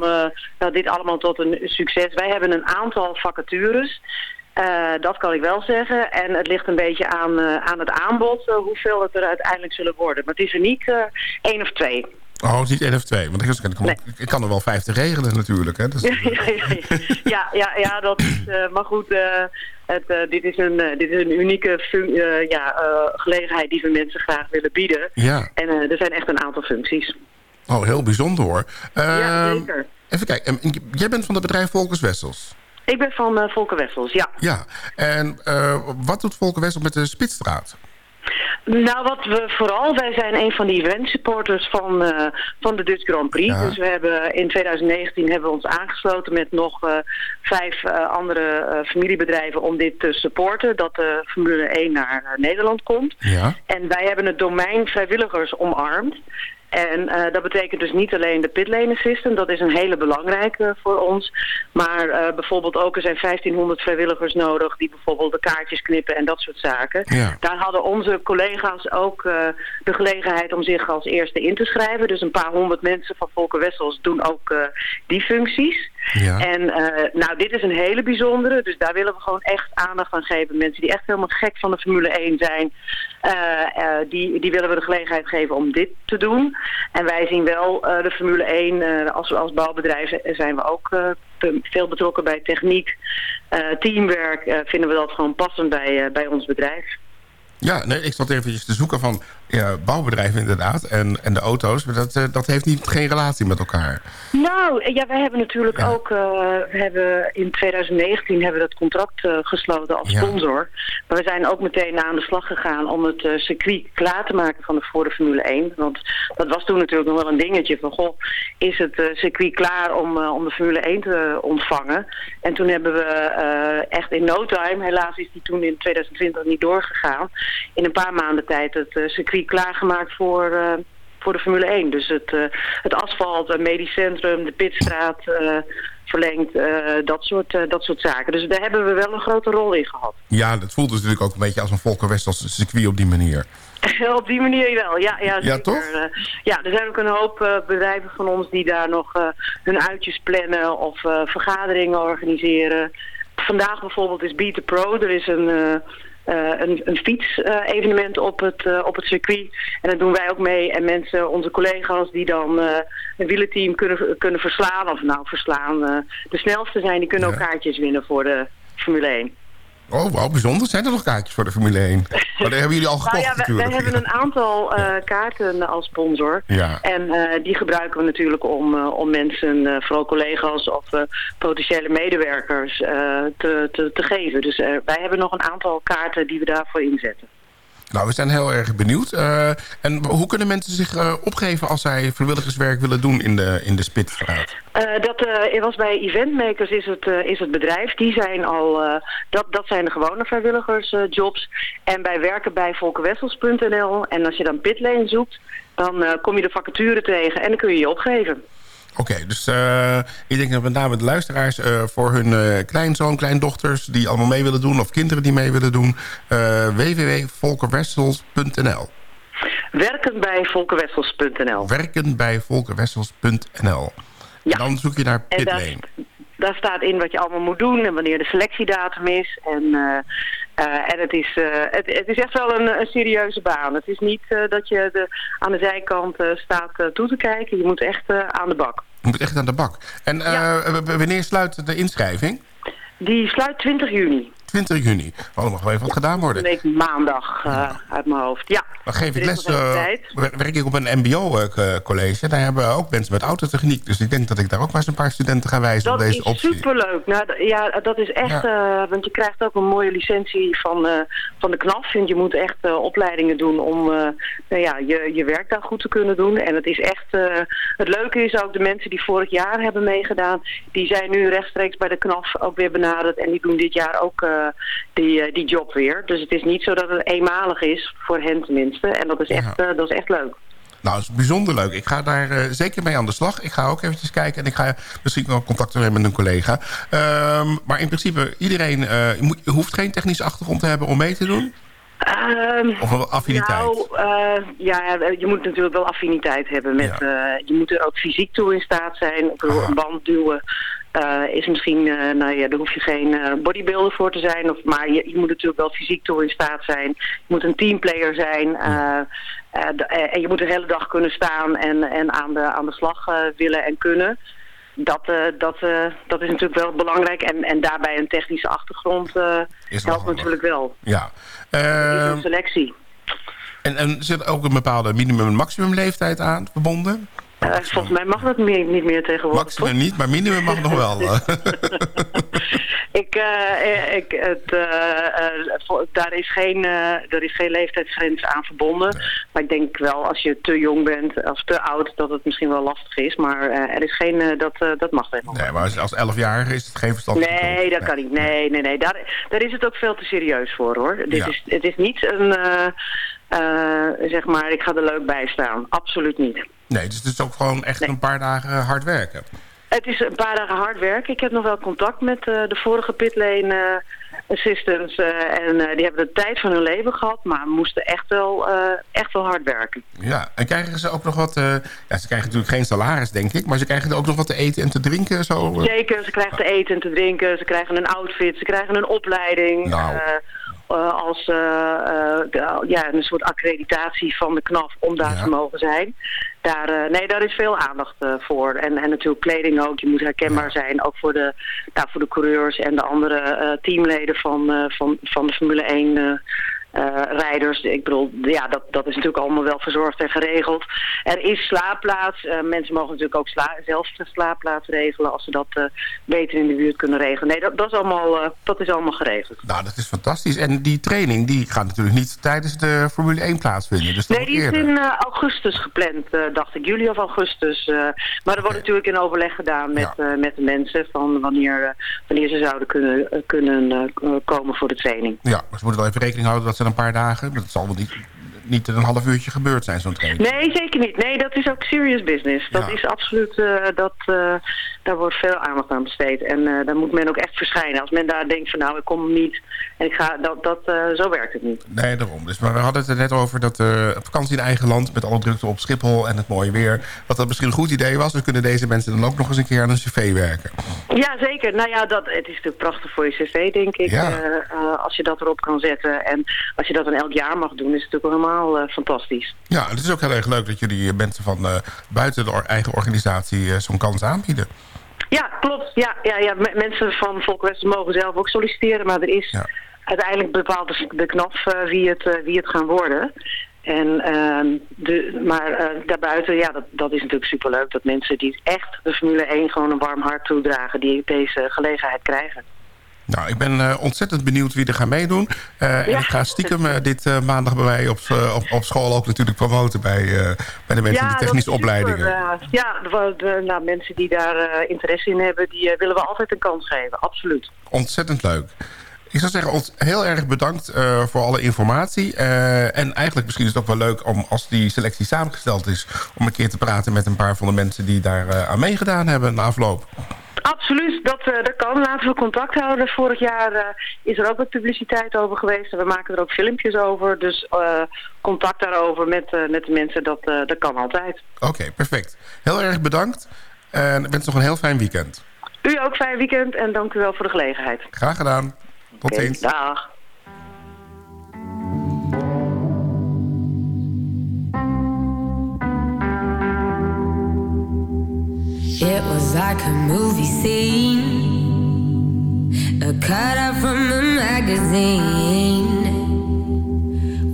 nou, dit allemaal tot een succes. Wij hebben een aantal vacatures. Uh, dat kan ik wel zeggen. En het ligt een beetje aan, uh, aan het aanbod, uh, hoeveel het er uiteindelijk zullen worden. Maar het is er niet één of twee.
Oh, niet één of twee. Want ik, kan, ik kan er wel vijftig regelen natuurlijk. Hè? Dus,
ja, ja, ja, ja, ja, dat is... Uh, maar goed, uh, het, uh, dit, is een, dit is een unieke ja, gelegenheid die we mensen graag willen bieden.
Ja.
En er zijn echt een aantal functies.
Oh, heel bijzonder hoor.
ja, ehm, zeker.
Even kijken. Jij bent van het bedrijf Volkers Wessels.
Ik ben van Volker Wessels, ja.
Ja. En wat doet Volker Wessels met de Spitstraat?
Nou, wat we vooral, wij zijn een van die event supporters van, uh, van de Dutch Grand Prix. Ja. Dus we hebben in 2019 hebben we ons aangesloten met nog uh, vijf uh, andere familiebedrijven om dit te supporten. Dat de Formule 1 naar Nederland komt.
Ja.
En wij hebben het domein vrijwilligers omarmd. En uh, dat betekent dus niet alleen de pitlane system, dat is een hele belangrijke voor ons. Maar uh, bijvoorbeeld ook, er zijn 1500 vrijwilligers nodig die bijvoorbeeld de kaartjes knippen en dat soort zaken.
Ja.
Daar hadden onze collega's ook uh, de gelegenheid om zich als eerste in te schrijven. Dus een paar honderd mensen van Volker Wessels doen ook die functies.
Ja.
En nou, dit is een hele bijzondere, dus daar willen we gewoon echt aandacht aan geven. Mensen die echt helemaal gek van de Formule 1 zijn, die, die willen we de gelegenheid geven om dit te doen. En wij zien wel de Formule 1, uh, als, als bouwbedrijf zijn we ook veel betrokken bij techniek. teamwerk vinden we dat gewoon passend bij, bij ons bedrijf.
Ja, nee, ik zat eventjes te zoeken van ja, bouwbedrijven inderdaad en, en de auto's. Maar dat, uh, dat heeft niet, geen relatie met elkaar.
Nou, ja, wij hebben natuurlijk ja. ook... Uh, we hebben in 2019 hebben we dat contract uh, gesloten als sponsor. Ja. Maar we zijn ook meteen aan de slag gegaan om het circuit klaar te maken van de, voor de Formule 1. Want dat was toen natuurlijk nog wel een dingetje van... Goh, is het circuit klaar om, om de Formule 1 te ontvangen? En toen hebben we echt in no time... Helaas is die toen in 2020 niet doorgegaan. In een paar maanden tijd het circuit klaargemaakt voor, uh, voor de Formule 1. Dus het, uh, het asfalt, het medisch centrum, de pitstraat uh, verlengd, dat, soort, dat soort zaken. Dus daar hebben we wel een grote rol in gehad.
Ja, dat voelt dus natuurlijk ook een beetje als een Volker Westels circuit op die manier.
op die manier wel, ja. Ja,
ja toch?
ja, er zijn ook een hoop bedrijven van ons die daar nog hun uitjes plannen of vergaderingen organiseren. Vandaag bijvoorbeeld is Beat the Pro. Er is een een, een fietsevenement op, het, uh, op het circuit. En dat doen wij ook mee. En mensen, onze collega's die dan een wielenteam kunnen, kunnen verslaan, of nou verslaan, de snelste zijn, die kunnen ja. ook kaartjes winnen voor de Formule 1.
Oh, wauw, bijzonder. Zijn er nog kaartjes voor de Formule 1? Maar hebben jullie al gekocht
nou ja,
natuurlijk.
We, hebben een aantal uh, kaarten als sponsor.
Ja.
En uh, die gebruiken we natuurlijk om, uh, om mensen, vooral collega's of potentiële medewerkers, te, te, te geven. Dus wij hebben nog een aantal kaarten die we daarvoor inzetten.
Nou, we zijn heel erg benieuwd. Uh, en hoe kunnen mensen zich uh, opgeven als zij vrijwilligerswerk willen doen in de, in de Spitstraat?
Uh, dat was bij Eventmakers is het, is het bedrijf. Die zijn al, dat, dat zijn de gewone vrijwilligersjobs. en bij werken bij volkerwessels.nl. En als je dan pitlane zoekt, dan kom je de vacature tegen en dan kun je je opgeven.
Oké, okay, dus uh, ik denk dat met name de luisteraars uh, voor hun uh, kleinzoon, kleindochters... die allemaal mee willen doen of kinderen die mee willen doen... www.volkerwessels.nl
Werken bij volkerwessels.nl
Werken bij volkerwessels.nl
ja.
Dan zoek je naar Pitlane.
Daar staat in wat je allemaal moet doen en wanneer de selectiedatum is. En, uh, uh, en het, is, uh, het, het, is echt wel een, een, serieuze baan. Het is niet dat je de, aan de zijkant staat toe te kijken. Je moet echt aan de bak.
Je moet echt aan de bak. En wanneer sluit de inschrijving?
Die sluit 20 juni.
20 juni. Oh, er mag wel even wat gedaan worden.
Week maandag uh, uit mijn hoofd, ja.
Dan geef ik les, uh, werk ik op een mbo-college. Daar hebben we ook mensen met autotechniek. Dus ik denk dat ik daar ook maar eens een paar studenten ga wijzen
dat
op deze
optie. Dat is superleuk. Nou, ja, dat is echt... Ja. Want je krijgt ook een mooie licentie van, van de KNAF. En je moet echt opleidingen doen om nou ja, je, je werk daar goed te kunnen doen. En het is echt... het leuke is ook de mensen die vorig jaar hebben meegedaan... die zijn nu rechtstreeks bij de KNAF ook weer benaderd. En die doen dit jaar ook die, eh, die job weer. Dus het is niet zo dat het eenmalig is, voor hen tenminste. En dat is echt, uh, dat is echt leuk.
Nou, dat is bijzonder leuk. Ik ga daar uh, zeker mee aan de slag. Ik ga ook eventjes kijken en ik ga misschien wel contact hebben met een collega. Uh, maar in principe, iedereen uh, moet, hoeft geen technische achtergrond te hebben om mee te doen?
Um,
of een affiniteit?
Nou, ja, je moet natuurlijk wel affiniteit hebben. Met, ja. je moet er ook fysiek toe in staat zijn. Een band duwen, uh, is misschien, nou ja, daar hoef je geen bodybuilder voor te zijn. Of, maar je, je, moet natuurlijk wel fysiek toe in staat zijn. Je moet een teamplayer zijn. en je moet de hele dag kunnen staan en, en aan, de, aan de slag willen en kunnen. Dat, dat, dat is natuurlijk wel belangrijk. En, en daarbij een technische achtergrond helpt natuurlijk wel.
Ja.
een ehm, selectie.
En, en zit ook een bepaalde minimum- en maximumleeftijd aan verbonden?
Volgens mij mag dat meer, niet meer tegenwoordig.
Maximum niet, maar minimum mag nog wel.
ik, uh, ik, het, uh, daar, is geen, er is geen leeftijdsgrens aan verbonden. Maar ik denk wel als je te jong bent, als te oud, dat het misschien wel lastig is. Maar er is geen, dat, dat mag tegenwoordig.
Nee, maar als, als 11-jarige is het geen verstand.
Nee, dat kan niet. Nee, nee, nee. Daar, daar is het ook veel te serieus voor hoor. Dit is, het is niet een, zeg maar, ik ga er leuk bij staan. Absoluut niet.
Nee, dus het is ook gewoon echt een paar dagen hard werken.
Het is een paar dagen hard werken. Ik heb nog wel contact met uh, de vorige pitlane uh, assistants. Uh, en die hebben de tijd van hun leven gehad. Maar moesten echt wel, echt wel hard werken.
Ja, en krijgen ze ook nog wat... ja, ze krijgen natuurlijk geen salaris, denk ik. Maar ze krijgen er ook nog wat te eten en te drinken? Zo,
Zeker, ze krijgen te eten en te drinken. Ze krijgen een outfit. Ze krijgen een opleiding.
Nou.
Als ja, een soort accreditatie van de KNAF om daar ja. te mogen zijn daar, nee, daar is veel aandacht voor. En, en natuurlijk kleding ook. Je moet herkenbaar zijn, ook voor de, nou, voor de coureurs en de andere teamleden van, van, van de Formule 1 uh, rijders. Ik bedoel, ja, dat, dat is natuurlijk allemaal wel verzorgd en geregeld. Er is slaapplaats. Uh, mensen mogen natuurlijk ook sla zelf slaapplaats regelen als ze dat uh, beter in de buurt kunnen regelen. Nee, dat, dat, is allemaal, dat is allemaal geregeld.
Nou, dat is fantastisch. En die training die gaat natuurlijk niet tijdens de Formule 1 plaatsvinden. Dus
nee, die is in augustus gepland, dacht ik. Juli of augustus. maar er wordt natuurlijk in overleg gedaan met, ja. met de mensen van wanneer, wanneer ze zouden kunnen, kunnen komen voor de training.
Ja, maar ze moeten wel even rekening houden dat ze een paar dagen. Dat zal wel niet, niet in een half uurtje gebeurd zijn, zo'n training.
Nee, zeker niet. Nee, dat is ook serious business. Dat is absoluut, uh, dat, uh, daar wordt veel aandacht aan besteed. En uh, daar moet men ook echt verschijnen. Als men daar denkt van nou, ik kom niet en ik ga, dat, dat, zo werkt het niet.
Nee, daarom. Dus, maar we hadden het er net over dat vakantie in eigen land met alle drukte op Schiphol en het mooie weer, dat dat misschien een goed idee was. We kunnen deze mensen dan ook nog eens een keer aan een cv werken.
Ja, zeker. Nou ja, dat, het is natuurlijk prachtig voor je cv, denk ik. Ja. als je dat erop kan zetten. En als je dat dan elk jaar mag doen, is het natuurlijk helemaal uh, fantastisch.
Ja, het is ook heel erg leuk dat jullie mensen van uh, buiten de eigen organisatie zo'n kans aanbieden.
Ja, klopt. Ja, ja, ja. mensen van Volkwest mogen zelf ook solliciteren, maar er is ja. uiteindelijk bepaald de knaf wie, het, wie het gaan worden. En, ehm, de, maar daarbuiten, ja, dat, dat is natuurlijk superleuk dat mensen die echt de Formule 1 gewoon een warm hart toedragen, die deze gelegenheid krijgen.
Nou, ik ben uh, ontzettend benieuwd wie er gaat meedoen. Uh, ja. En ik ga stiekem uh, dit maandag bij mij op, op, op, school ook natuurlijk promoten... bij, bij de mensen ja, in de technische opleidingen.
ja, de, de, nou, mensen die daar interesse in hebben... die willen we altijd een kans geven, absoluut.
Ontzettend leuk. Ik zou zeggen, ons heel erg bedankt uh, voor alle informatie. Uh, en eigenlijk misschien is het ook wel leuk om, als die selectie samengesteld is... om een keer te praten met een paar van de mensen die daar uh, aan meegedaan hebben na afloop.
Absoluut, dat, uh, dat kan. Laten we contact houden. Vorig jaar uh, is er ook wat publiciteit over geweest. En we maken er ook filmpjes over. Dus uh, contact daarover met, met de mensen, dat, dat kan altijd.
Oké, okay, perfect. Heel erg bedankt. En ik wens nog een heel fijn weekend.
U ook fijn weekend en dank u wel voor de gelegenheid.
Graag gedaan. Tot okay, ziens.
Dag.
Yeah. like a movie scene, a cutout from a magazine.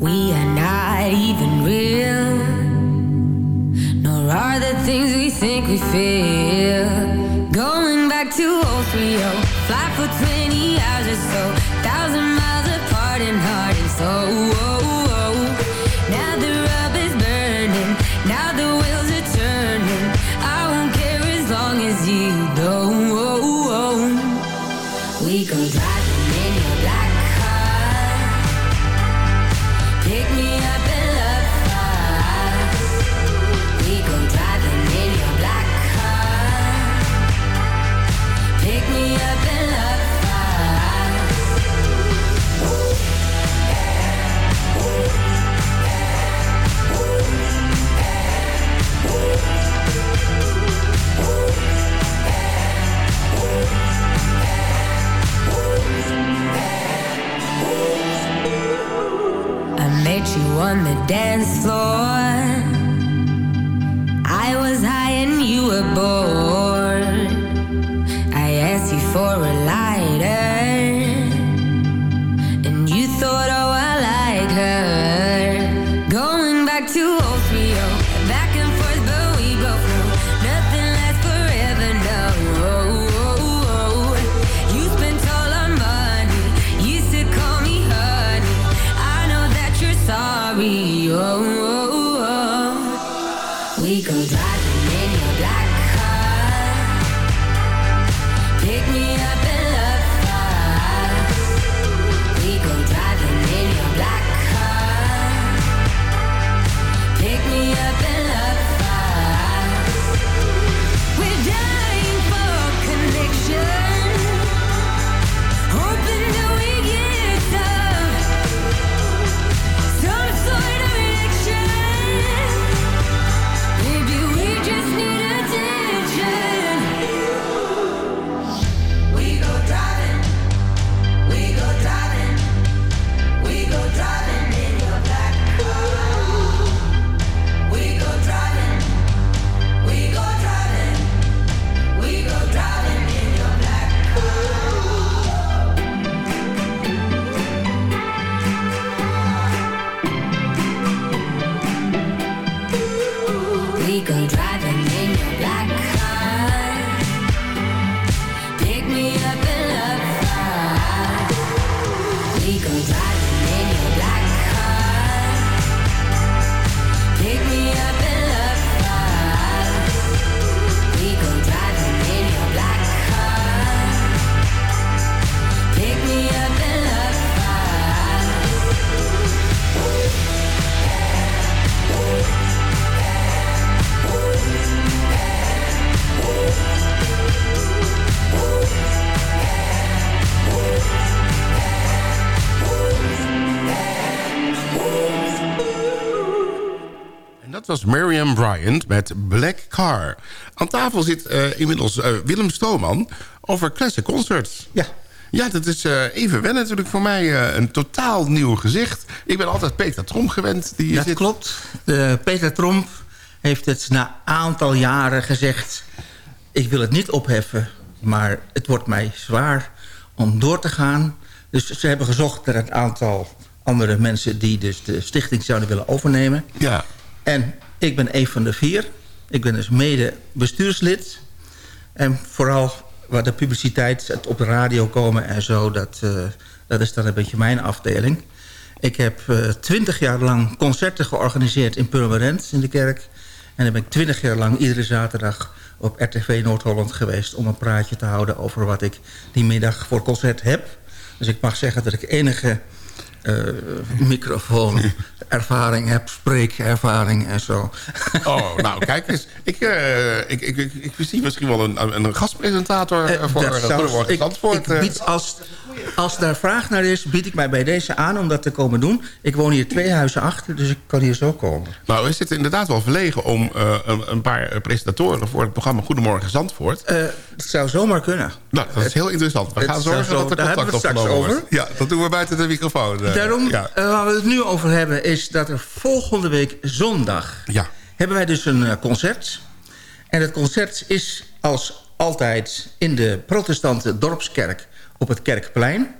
We are not even real, nor are the things we think we feel. Going back to 030, fly for 20
Miriam Bryant met Black Car. Aan tafel zit eh, inmiddels eh, Willem Stooman over Classic Concerts.
Ja.
Ja, dat is eh, even wennen natuurlijk voor mij. een totaal nieuw gezicht. Ik ben altijd Peter Trom gewend. Die
Dat
zit.
klopt. De Peter Tromp heeft het na aantal jaren gezegd... ik wil het niet opheffen, maar het wordt mij zwaar om door te gaan. Dus ze hebben gezocht naar een aantal andere mensen... die dus de stichting zouden willen overnemen.
Ja.
En ik ben een van de vier. Ik ben dus mede bestuurslid. En vooral waar de publiciteit, het op de radio komen en zo... dat, eh, dat is dan een beetje mijn afdeling. Ik heb twintig jaar lang concerten georganiseerd in Purmerend in de kerk. En dan ben ik twintig jaar lang iedere zaterdag op RTV Noord-Holland geweest... om een praatje te houden over wat ik die middag voor concert heb. Dus ik mag zeggen dat ik enige eh, microfoon ervaring heb, spreekervaring en zo.
Oh, nou kijk eens. Ik, eh, ik, ik, ik, ik zie misschien wel een, een gastpresentator eh, voor
Dat
uh,
zou-
Goedemorgen
ik, ik
eh.
bied als, als daar vraag naar is, bied ik mij bij deze aan om dat te komen doen. Ik woon hier twee huizen achter, dus ik kan hier zo komen.
Nou, we zitten inderdaad wel verlegen om eh, een, een paar eh, presentatoren... voor het programma Goedemorgen Zandvoort.
Eh, het zou zomaar kunnen.
Nou, dat is heel interessant. We
het
gaan zorgen
zo-
dat er
daar
contact
het
wordt.
over.
Ja, dat doen we buiten de microfoon. eh.
Daarom,
Ja.
waar we het nu over hebben, is dat er volgende week zondag...
Ja.
hebben wij dus een concert. En het concert is als altijd in de protestante dorpskerk op het Kerkplein.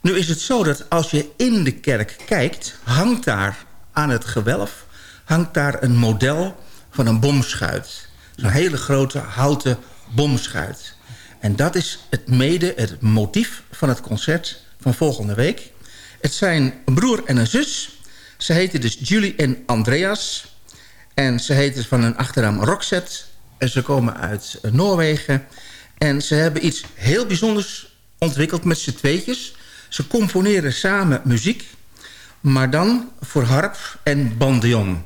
Nu is het zo dat als je in de kerk kijkt... hangt daar aan het gewelf hangt daar een model van een bomschuit. Zo'n hele grote houten bomschuit. En dat is het mede het motief van het concert van volgende week. Het zijn een broer en een zus. Ze heten dus Julie en Andreas. En ze heten van hun achternaam Roxette. En ze komen uit Noorwegen. En ze hebben iets heel bijzonders ontwikkeld met z'n tweetjes. Ze componeren samen muziek. Maar dan voor harp en bandeon.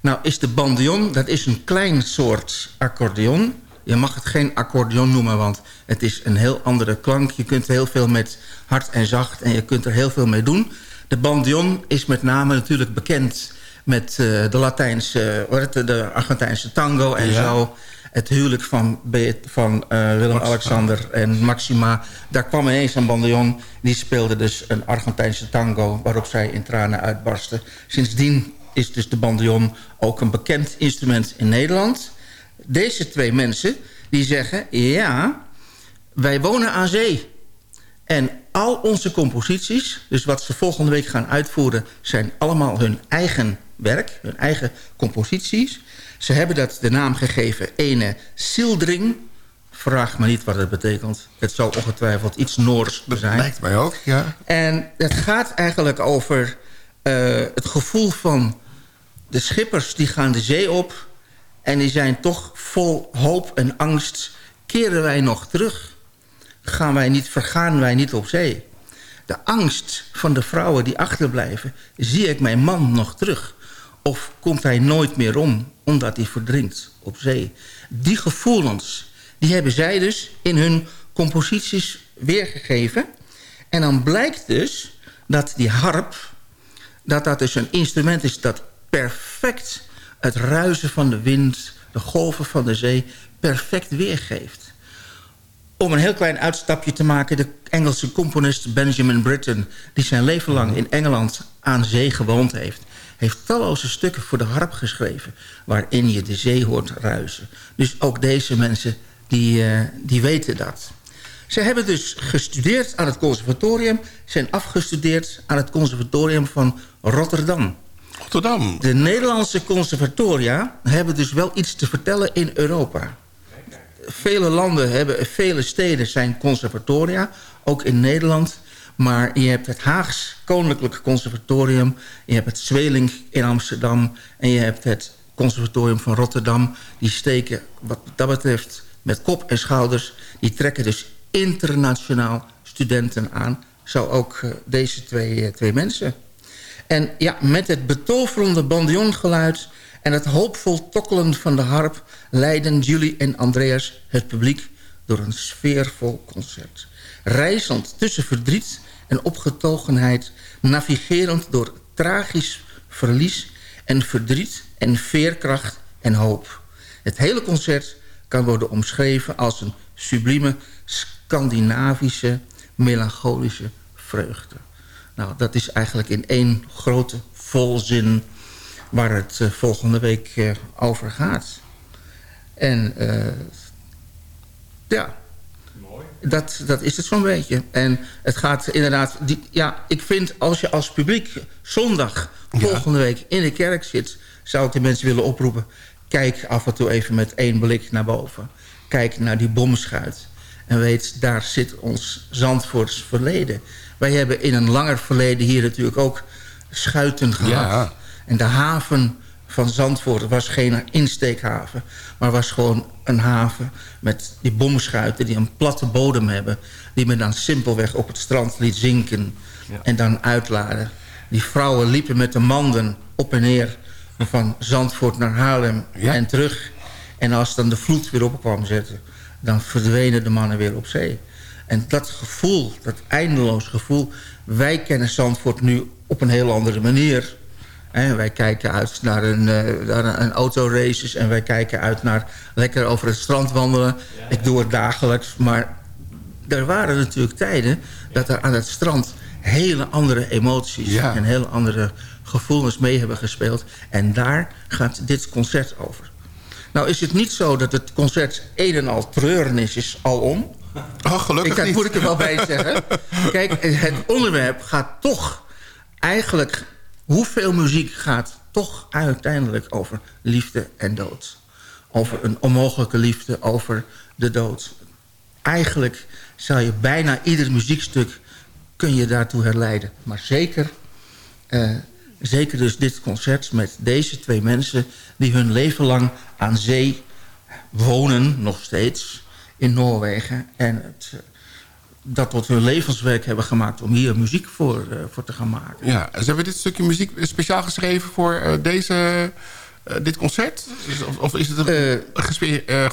Nou is de bandeon, dat is een klein soort accordeon. Je mag het geen accordeon noemen, want het is een heel andere klank. Je kunt heel veel met hard en zacht en je kunt er heel veel mee doen. De bandeon is met name natuurlijk bekend met uh, de Latijnse, de Argentijnse tango en ja. zo. Het huwelijk van, van uh, Willem-Alexander en Maxima. Daar kwam ineens een bandeon. Die speelde dus een Argentijnse tango waarop zij in tranen uitbarsten. Sindsdien is dus de bandeon ook een bekend instrument in Nederland. Deze twee mensen die zeggen... ja, wij wonen aan zee. En al onze composities, dus wat ze volgende week gaan uitvoeren... zijn allemaal hun eigen werk, hun eigen composities. Ze hebben dat de naam gegeven Ene Sildring. Vraag me niet wat het betekent. Het zal ongetwijfeld iets Noors zijn. Dat
lijkt mij ook, ja.
En het gaat eigenlijk over uh, het gevoel van de schippers die gaan de zee op... en die zijn toch vol hoop en angst. Keren wij nog terug? Gaan wij niet, vergaan wij niet op zee? De angst van de vrouwen die achterblijven... zie ik mijn man nog terug? Of komt hij nooit meer om omdat hij verdrinkt op zee? Die gevoelens die hebben zij dus in hun composities weergegeven. En dan blijkt dus dat die harp... dat dat dus een instrument is dat perfect het ruisen van de wind... de golven van de zee perfect weergeeft. Om een heel klein uitstapje te maken... de Engelse componist Benjamin Britten... die zijn leven lang in Engeland aan zee gewoond heeft... heeft talloze stukken voor de harp geschreven... waarin je de zee hoort ruisen. Dus ook deze mensen, die, uh, die weten dat. Ze hebben dus gestudeerd aan het conservatorium... zijn afgestudeerd aan het conservatorium van Rotterdam...
Rotterdam.
De Nederlandse conservatoria hebben dus wel iets te vertellen in Europa. Vele landen hebben, vele steden zijn conservatoria, ook in Nederland. Maar je hebt het Haags Koninklijk Conservatorium... je hebt het Zweling in Amsterdam... en je hebt het Conservatorium van Rotterdam. Die steken wat dat betreft met kop en schouders. Die trekken dus internationaal studenten aan. Zo ook uh, deze twee, uh, twee mensen. En ja, met het betoverende bandiongeluid en het hoopvol tokkelen van de harp... leiden Julie en Andreas het publiek door een sfeervol concert. Reizend tussen verdriet en opgetogenheid... navigerend door tragisch verlies en verdriet en veerkracht en hoop. Het hele concert kan worden omschreven als een sublieme Scandinavische melancholische vreugde. Nou, dat is eigenlijk in één grote volzin waar het uh, volgende week uh, over gaat. En uh, ja. Dat, dat is het zo'n beetje. En het gaat inderdaad... Die, ja, ik vind als je als publiek zondag volgende ja. week in de kerk zit... zou ik de mensen willen oproepen... kijk af en toe even met één blik naar boven. Kijk naar die bomschuit. En weet, daar zit ons Zandvoorts verleden. Wij hebben in een langer verleden hier natuurlijk ook schuiten gehad. Ja. En de haven van Zandvoort was geen insteekhaven... maar was gewoon een haven met die bomschuiten... die een platte bodem hebben... die men dan simpelweg op het strand liet zinken ja. en dan uitladen. Die vrouwen liepen met de manden op en neer... van Zandvoort naar Haarlem ja. en terug. En als dan de vloed weer op kwam zetten... dan verdwenen de mannen weer op zee. En dat gevoel, dat eindeloos gevoel... wij kennen Zandvoort nu op een heel andere manier. En wij kijken uit naar een, uh, naar een autoraces... en wij kijken uit naar lekker over het strand wandelen. Ja, ja. Ik doe het dagelijks, maar er waren natuurlijk tijden... dat er aan het strand hele andere emoties ja. en hele andere gevoelens mee hebben gespeeld. En daar gaat dit concert over. Nou is het niet zo dat het concert een en al treurnis is alom.
Oh, gelukkig
ik, Dat
niet.
moet ik er wel bij zeggen. Kijk, het onderwerp gaat toch eigenlijk... hoeveel muziek gaat toch uiteindelijk over liefde en dood. Over een onmogelijke liefde, over de dood. Eigenlijk zou je bijna ieder muziekstuk kun je daartoe herleiden. Maar zeker, eh, zeker dus dit concert met deze twee mensen... die hun leven lang aan zee wonen, nog steeds, in Noorwegen. En het, dat tot hun levenswerk hebben gemaakt om hier muziek voor, eh, voor te gaan maken.
Ja, ze hebben dit stukje muziek speciaal geschreven voor eh, deze, eh, dit concert? Of, of is het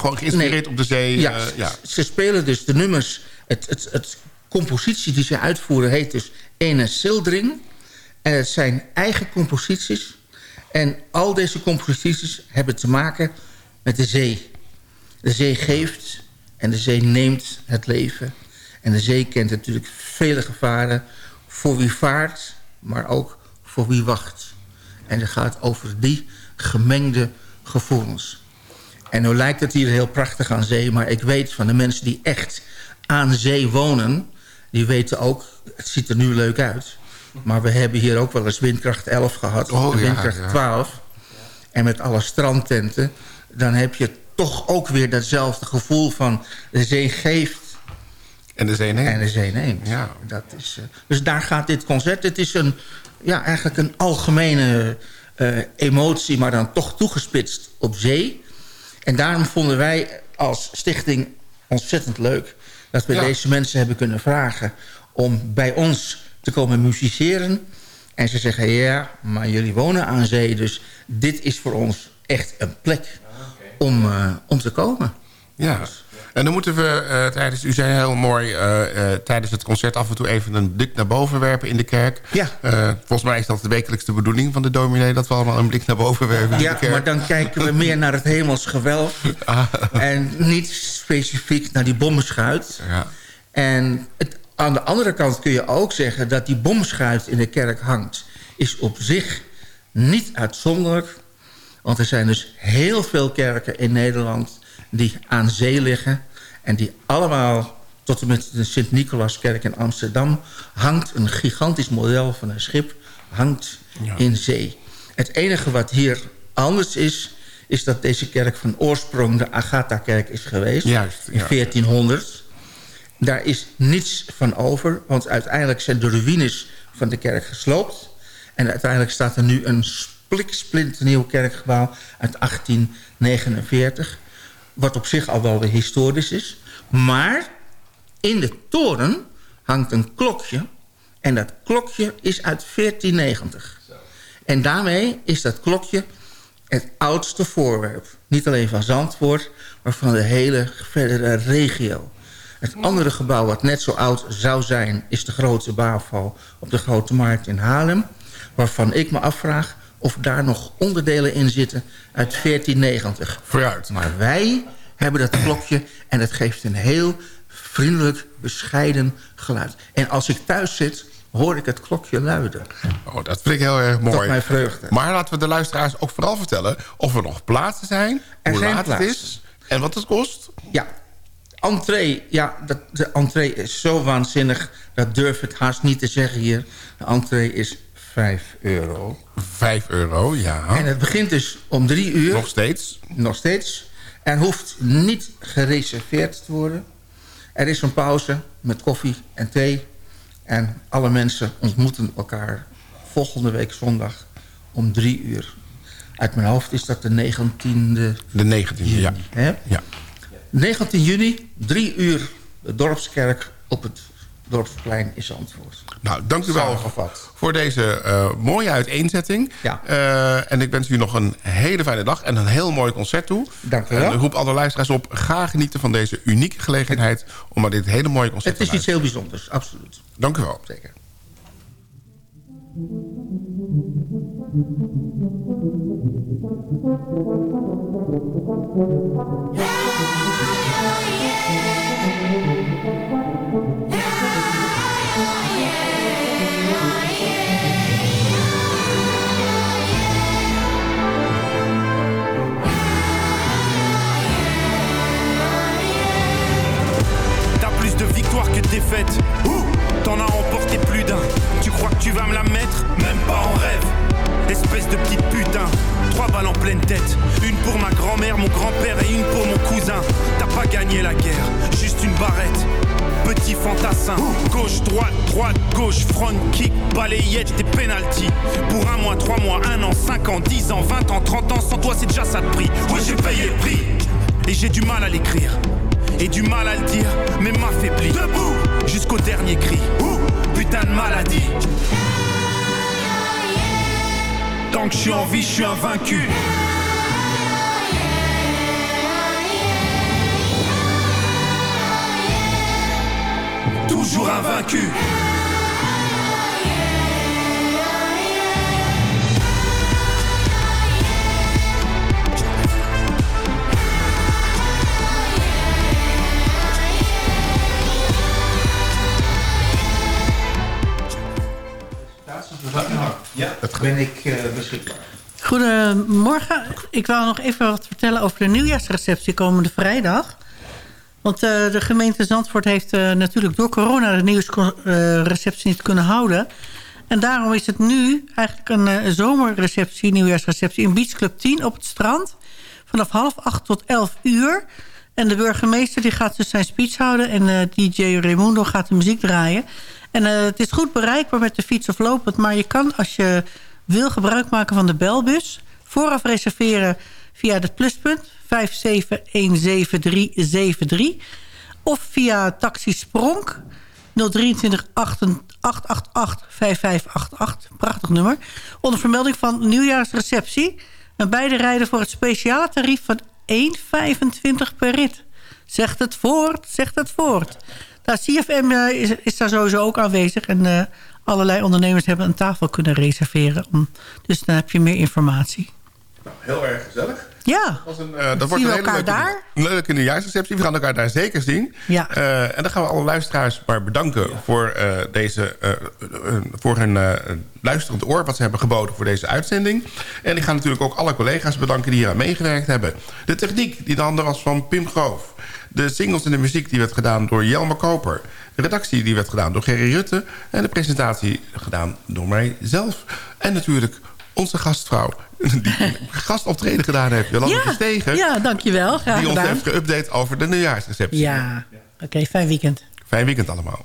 gewoon geïnspireerd
nee.
op de zee?
Ja,
ja.
ze spelen dus de nummers... Het, het, het compositie die ze uitvoeren heet dus Ene Sildring. En het zijn eigen composities. En al deze composities hebben te maken met de zee. De zee geeft en de zee neemt het leven. En de zee kent natuurlijk vele gevaren voor wie vaart, maar ook voor wie wacht. En het gaat over die gemengde gevoelens. En nu lijkt het hier heel prachtig aan zee... maar ik weet van de mensen die echt aan zee wonen... die weten ook, het ziet er nu leuk uit... maar we hebben hier ook wel eens windkracht 11 gehad...
Oh, ja,
windkracht
ja.
12. En met alle strandtenten... dan heb je toch ook weer datzelfde gevoel van... de zee geeft
En de zee neemt.
en de zee neemt.
Ja.
Dat is, eh, dus daar gaat dit concert. Het is een, ja, eigenlijk een algemene eh, emotie... maar dan toch toegespitst op zee... En daarom vonden wij als stichting ontzettend leuk... dat we
Ja.
deze mensen hebben kunnen vragen om bij ons te komen musiceren. En ze zeggen, ja, maar jullie wonen aan zee... dus dit is voor ons echt een plek om, eh, om te komen.
Ja. En dan moeten we eh, tijdens, u zei heel mooi, eh, eh, tijdens het concert af en toe even een blik naar boven werpen in de kerk.
Ja.
Volgens mij is dat de wekelijkse bedoeling van de dominee, dat we allemaal een blik naar boven werpen in
Ja,
de kerk.
maar dan kijken we meer naar het hemels gewelf... en niet specifiek naar die bommenschuit.
Ja.
En het, aan de andere kant kun je ook zeggen... dat die bomschuit in de kerk hangt... is op zich niet uitzonderlijk. Want er zijn dus heel veel kerken in Nederland... die aan zee liggen... en die allemaal tot en met de Sint-Nicolaskerk in Amsterdam... hangt een gigantisch model van een schip hangt in zee. Het enige wat hier anders is... is dat deze kerk van oorsprong de Agatha-kerk is geweest.
Juist,
in
ja.
1400. Daar is niets van over, want uiteindelijk zijn de ruïnes van de kerk gesloopt. En uiteindelijk staat er nu een spliksplinternieuw kerkgebouw uit 1849. Wat op zich al wel weer historisch is. Maar in de toren hangt een klokje. En dat klokje is uit 1490. En daarmee is dat klokje het oudste voorwerp. Niet alleen van Zandvoort, maar van de hele verdere regio. Het andere gebouw wat net zo oud zou zijn... is de grote bouwval op de Grote Markt in Haarlem... waarvan ik me afvraag of daar nog onderdelen in zitten uit 1490.
Vooruit.
Maar wij hebben dat klokje en het geeft een heel vriendelijk, bescheiden geluid. En als ik thuis zit, hoor ik het klokje luiden.
Oh, dat vind ik heel erg mooi.
Tot mijn vreugde.
Maar laten we de luisteraars ook vooral vertellen... of er nog plaatsen zijn,
Er
hoe laat het is... en wat het kost.
Ja, entree, ja, dat, de entree is zo waanzinnig... dat durf ik haast niet te zeggen hier. De entree is 5 euro.
5 euro, ja.
En het begint dus om drie uur.
Nog steeds.
Nog steeds. Er hoeft niet gereserveerd te worden. Er is een pauze met koffie en thee. En alle mensen ontmoeten elkaar volgende week zondag om drie uur. Uit mijn hoofd is dat de 19e
De 19e, ja.
Hè?
ja.
19 juni, drie uur, de dorpskerk op het dorpsplein in Zandvoort.
Nou, dank u wel voor deze eh, mooie uiteenzetting.
Ja.
Eh, en ik wens u nog een hele fijne dag en een heel mooi concert toe.
Dank u wel.
En ik roep alle luisteraars op, ga genieten van deze unieke gelegenheid... om naar dit hele mooie concert
Het is
te
iets heel bijzonders, absoluut.
Dank u wel.
Zeker.
t'en as emporté plus d'un.
Tu crois que tu vas me la mettre? Même pas en rêve. Espèce de petite putain. Trois balles en pleine tête. Une pour ma grand-mère, mon grand-père et une pour mon cousin. T'as pas gagné la guerre, juste une barrette petit fantassin. Gauche, droite, droite, gauche, front kick, balayette, des pénalty. Pour un mois, trois mois, un an, cinq ans, dix ans, vingt ans, trente ans, sans toi c'est déjà ça de prix. Ouais, j'ai payé le prix et j'ai du mal à l'écrire. Et du mal à le dire, mais m'affaiblit. Debout, jusqu'au dernier cri. Ouh, putain de maladie. Tant que je suis en vie, je suis invaincu. Toujours invaincu.
Ben ik uh, beschikbaar.
Goedemorgen. Ik wil nog even wat vertellen over de nieuwjaarsreceptie komende vrijdag. Want uh, de gemeente Zandvoort heeft uh, natuurlijk door corona de nieuwsreceptie niet kunnen houden. En daarom is het nu eigenlijk een zomerreceptie, nieuwjaarsreceptie... in Beach Club 10 op het strand. Vanaf half acht tot elf uur. En de burgemeester die gaat dus zijn speech houden... en DJ Raimundo gaat de muziek draaien. En uh, het is goed bereikbaar met de fiets of lopend. Maar je kan als je wil gebruik maken van de belbus. Vooraf reserveren via het pluspunt 5717373. Of via taxi Spronk 023 888 5588. Prachtig nummer. Onder vermelding van nieuwjaarsreceptie. En beide rijden voor het speciale tarief van 1,25 per rit. Zegt het voort, zegt het voort. Nou, CFM uh, is, is, daar sowieso ook aanwezig. En uh, allerlei ondernemers hebben een tafel kunnen reserveren. Om, dus dan heb je meer informatie.
Nou, heel erg gezellig.
Ja,
dat, een, uh, dat
wordt
een
hele
leuke,
daar?
Een leuke nieuwjaarsreceptie. We gaan elkaar daar zeker zien.
Ja.
en dan gaan we alle luisteraars maar bedanken voor, deze, voor hun luisterend oor... wat ze hebben geboden voor deze uitzending. En ik ga natuurlijk ook alle collega's bedanken die hier aan meegewerkt hebben. De techniek die de handen was van Pim Groof. De singles en de muziek die werd gedaan door Jelmer Koper. De redactie die werd gedaan door Gerry Rutte. En de presentatie gedaan door mijzelf. En natuurlijk onze gastvrouw. Die gastoptreden gedaan heeft. Jolanda
ja,
Verstegen.
Ja, dankjewel. Graag
die ons
gedaan.
heeft geüpdate over de nieuwjaarsreceptie.
Ja, oké. Okay, fijn weekend.
Fijn weekend allemaal.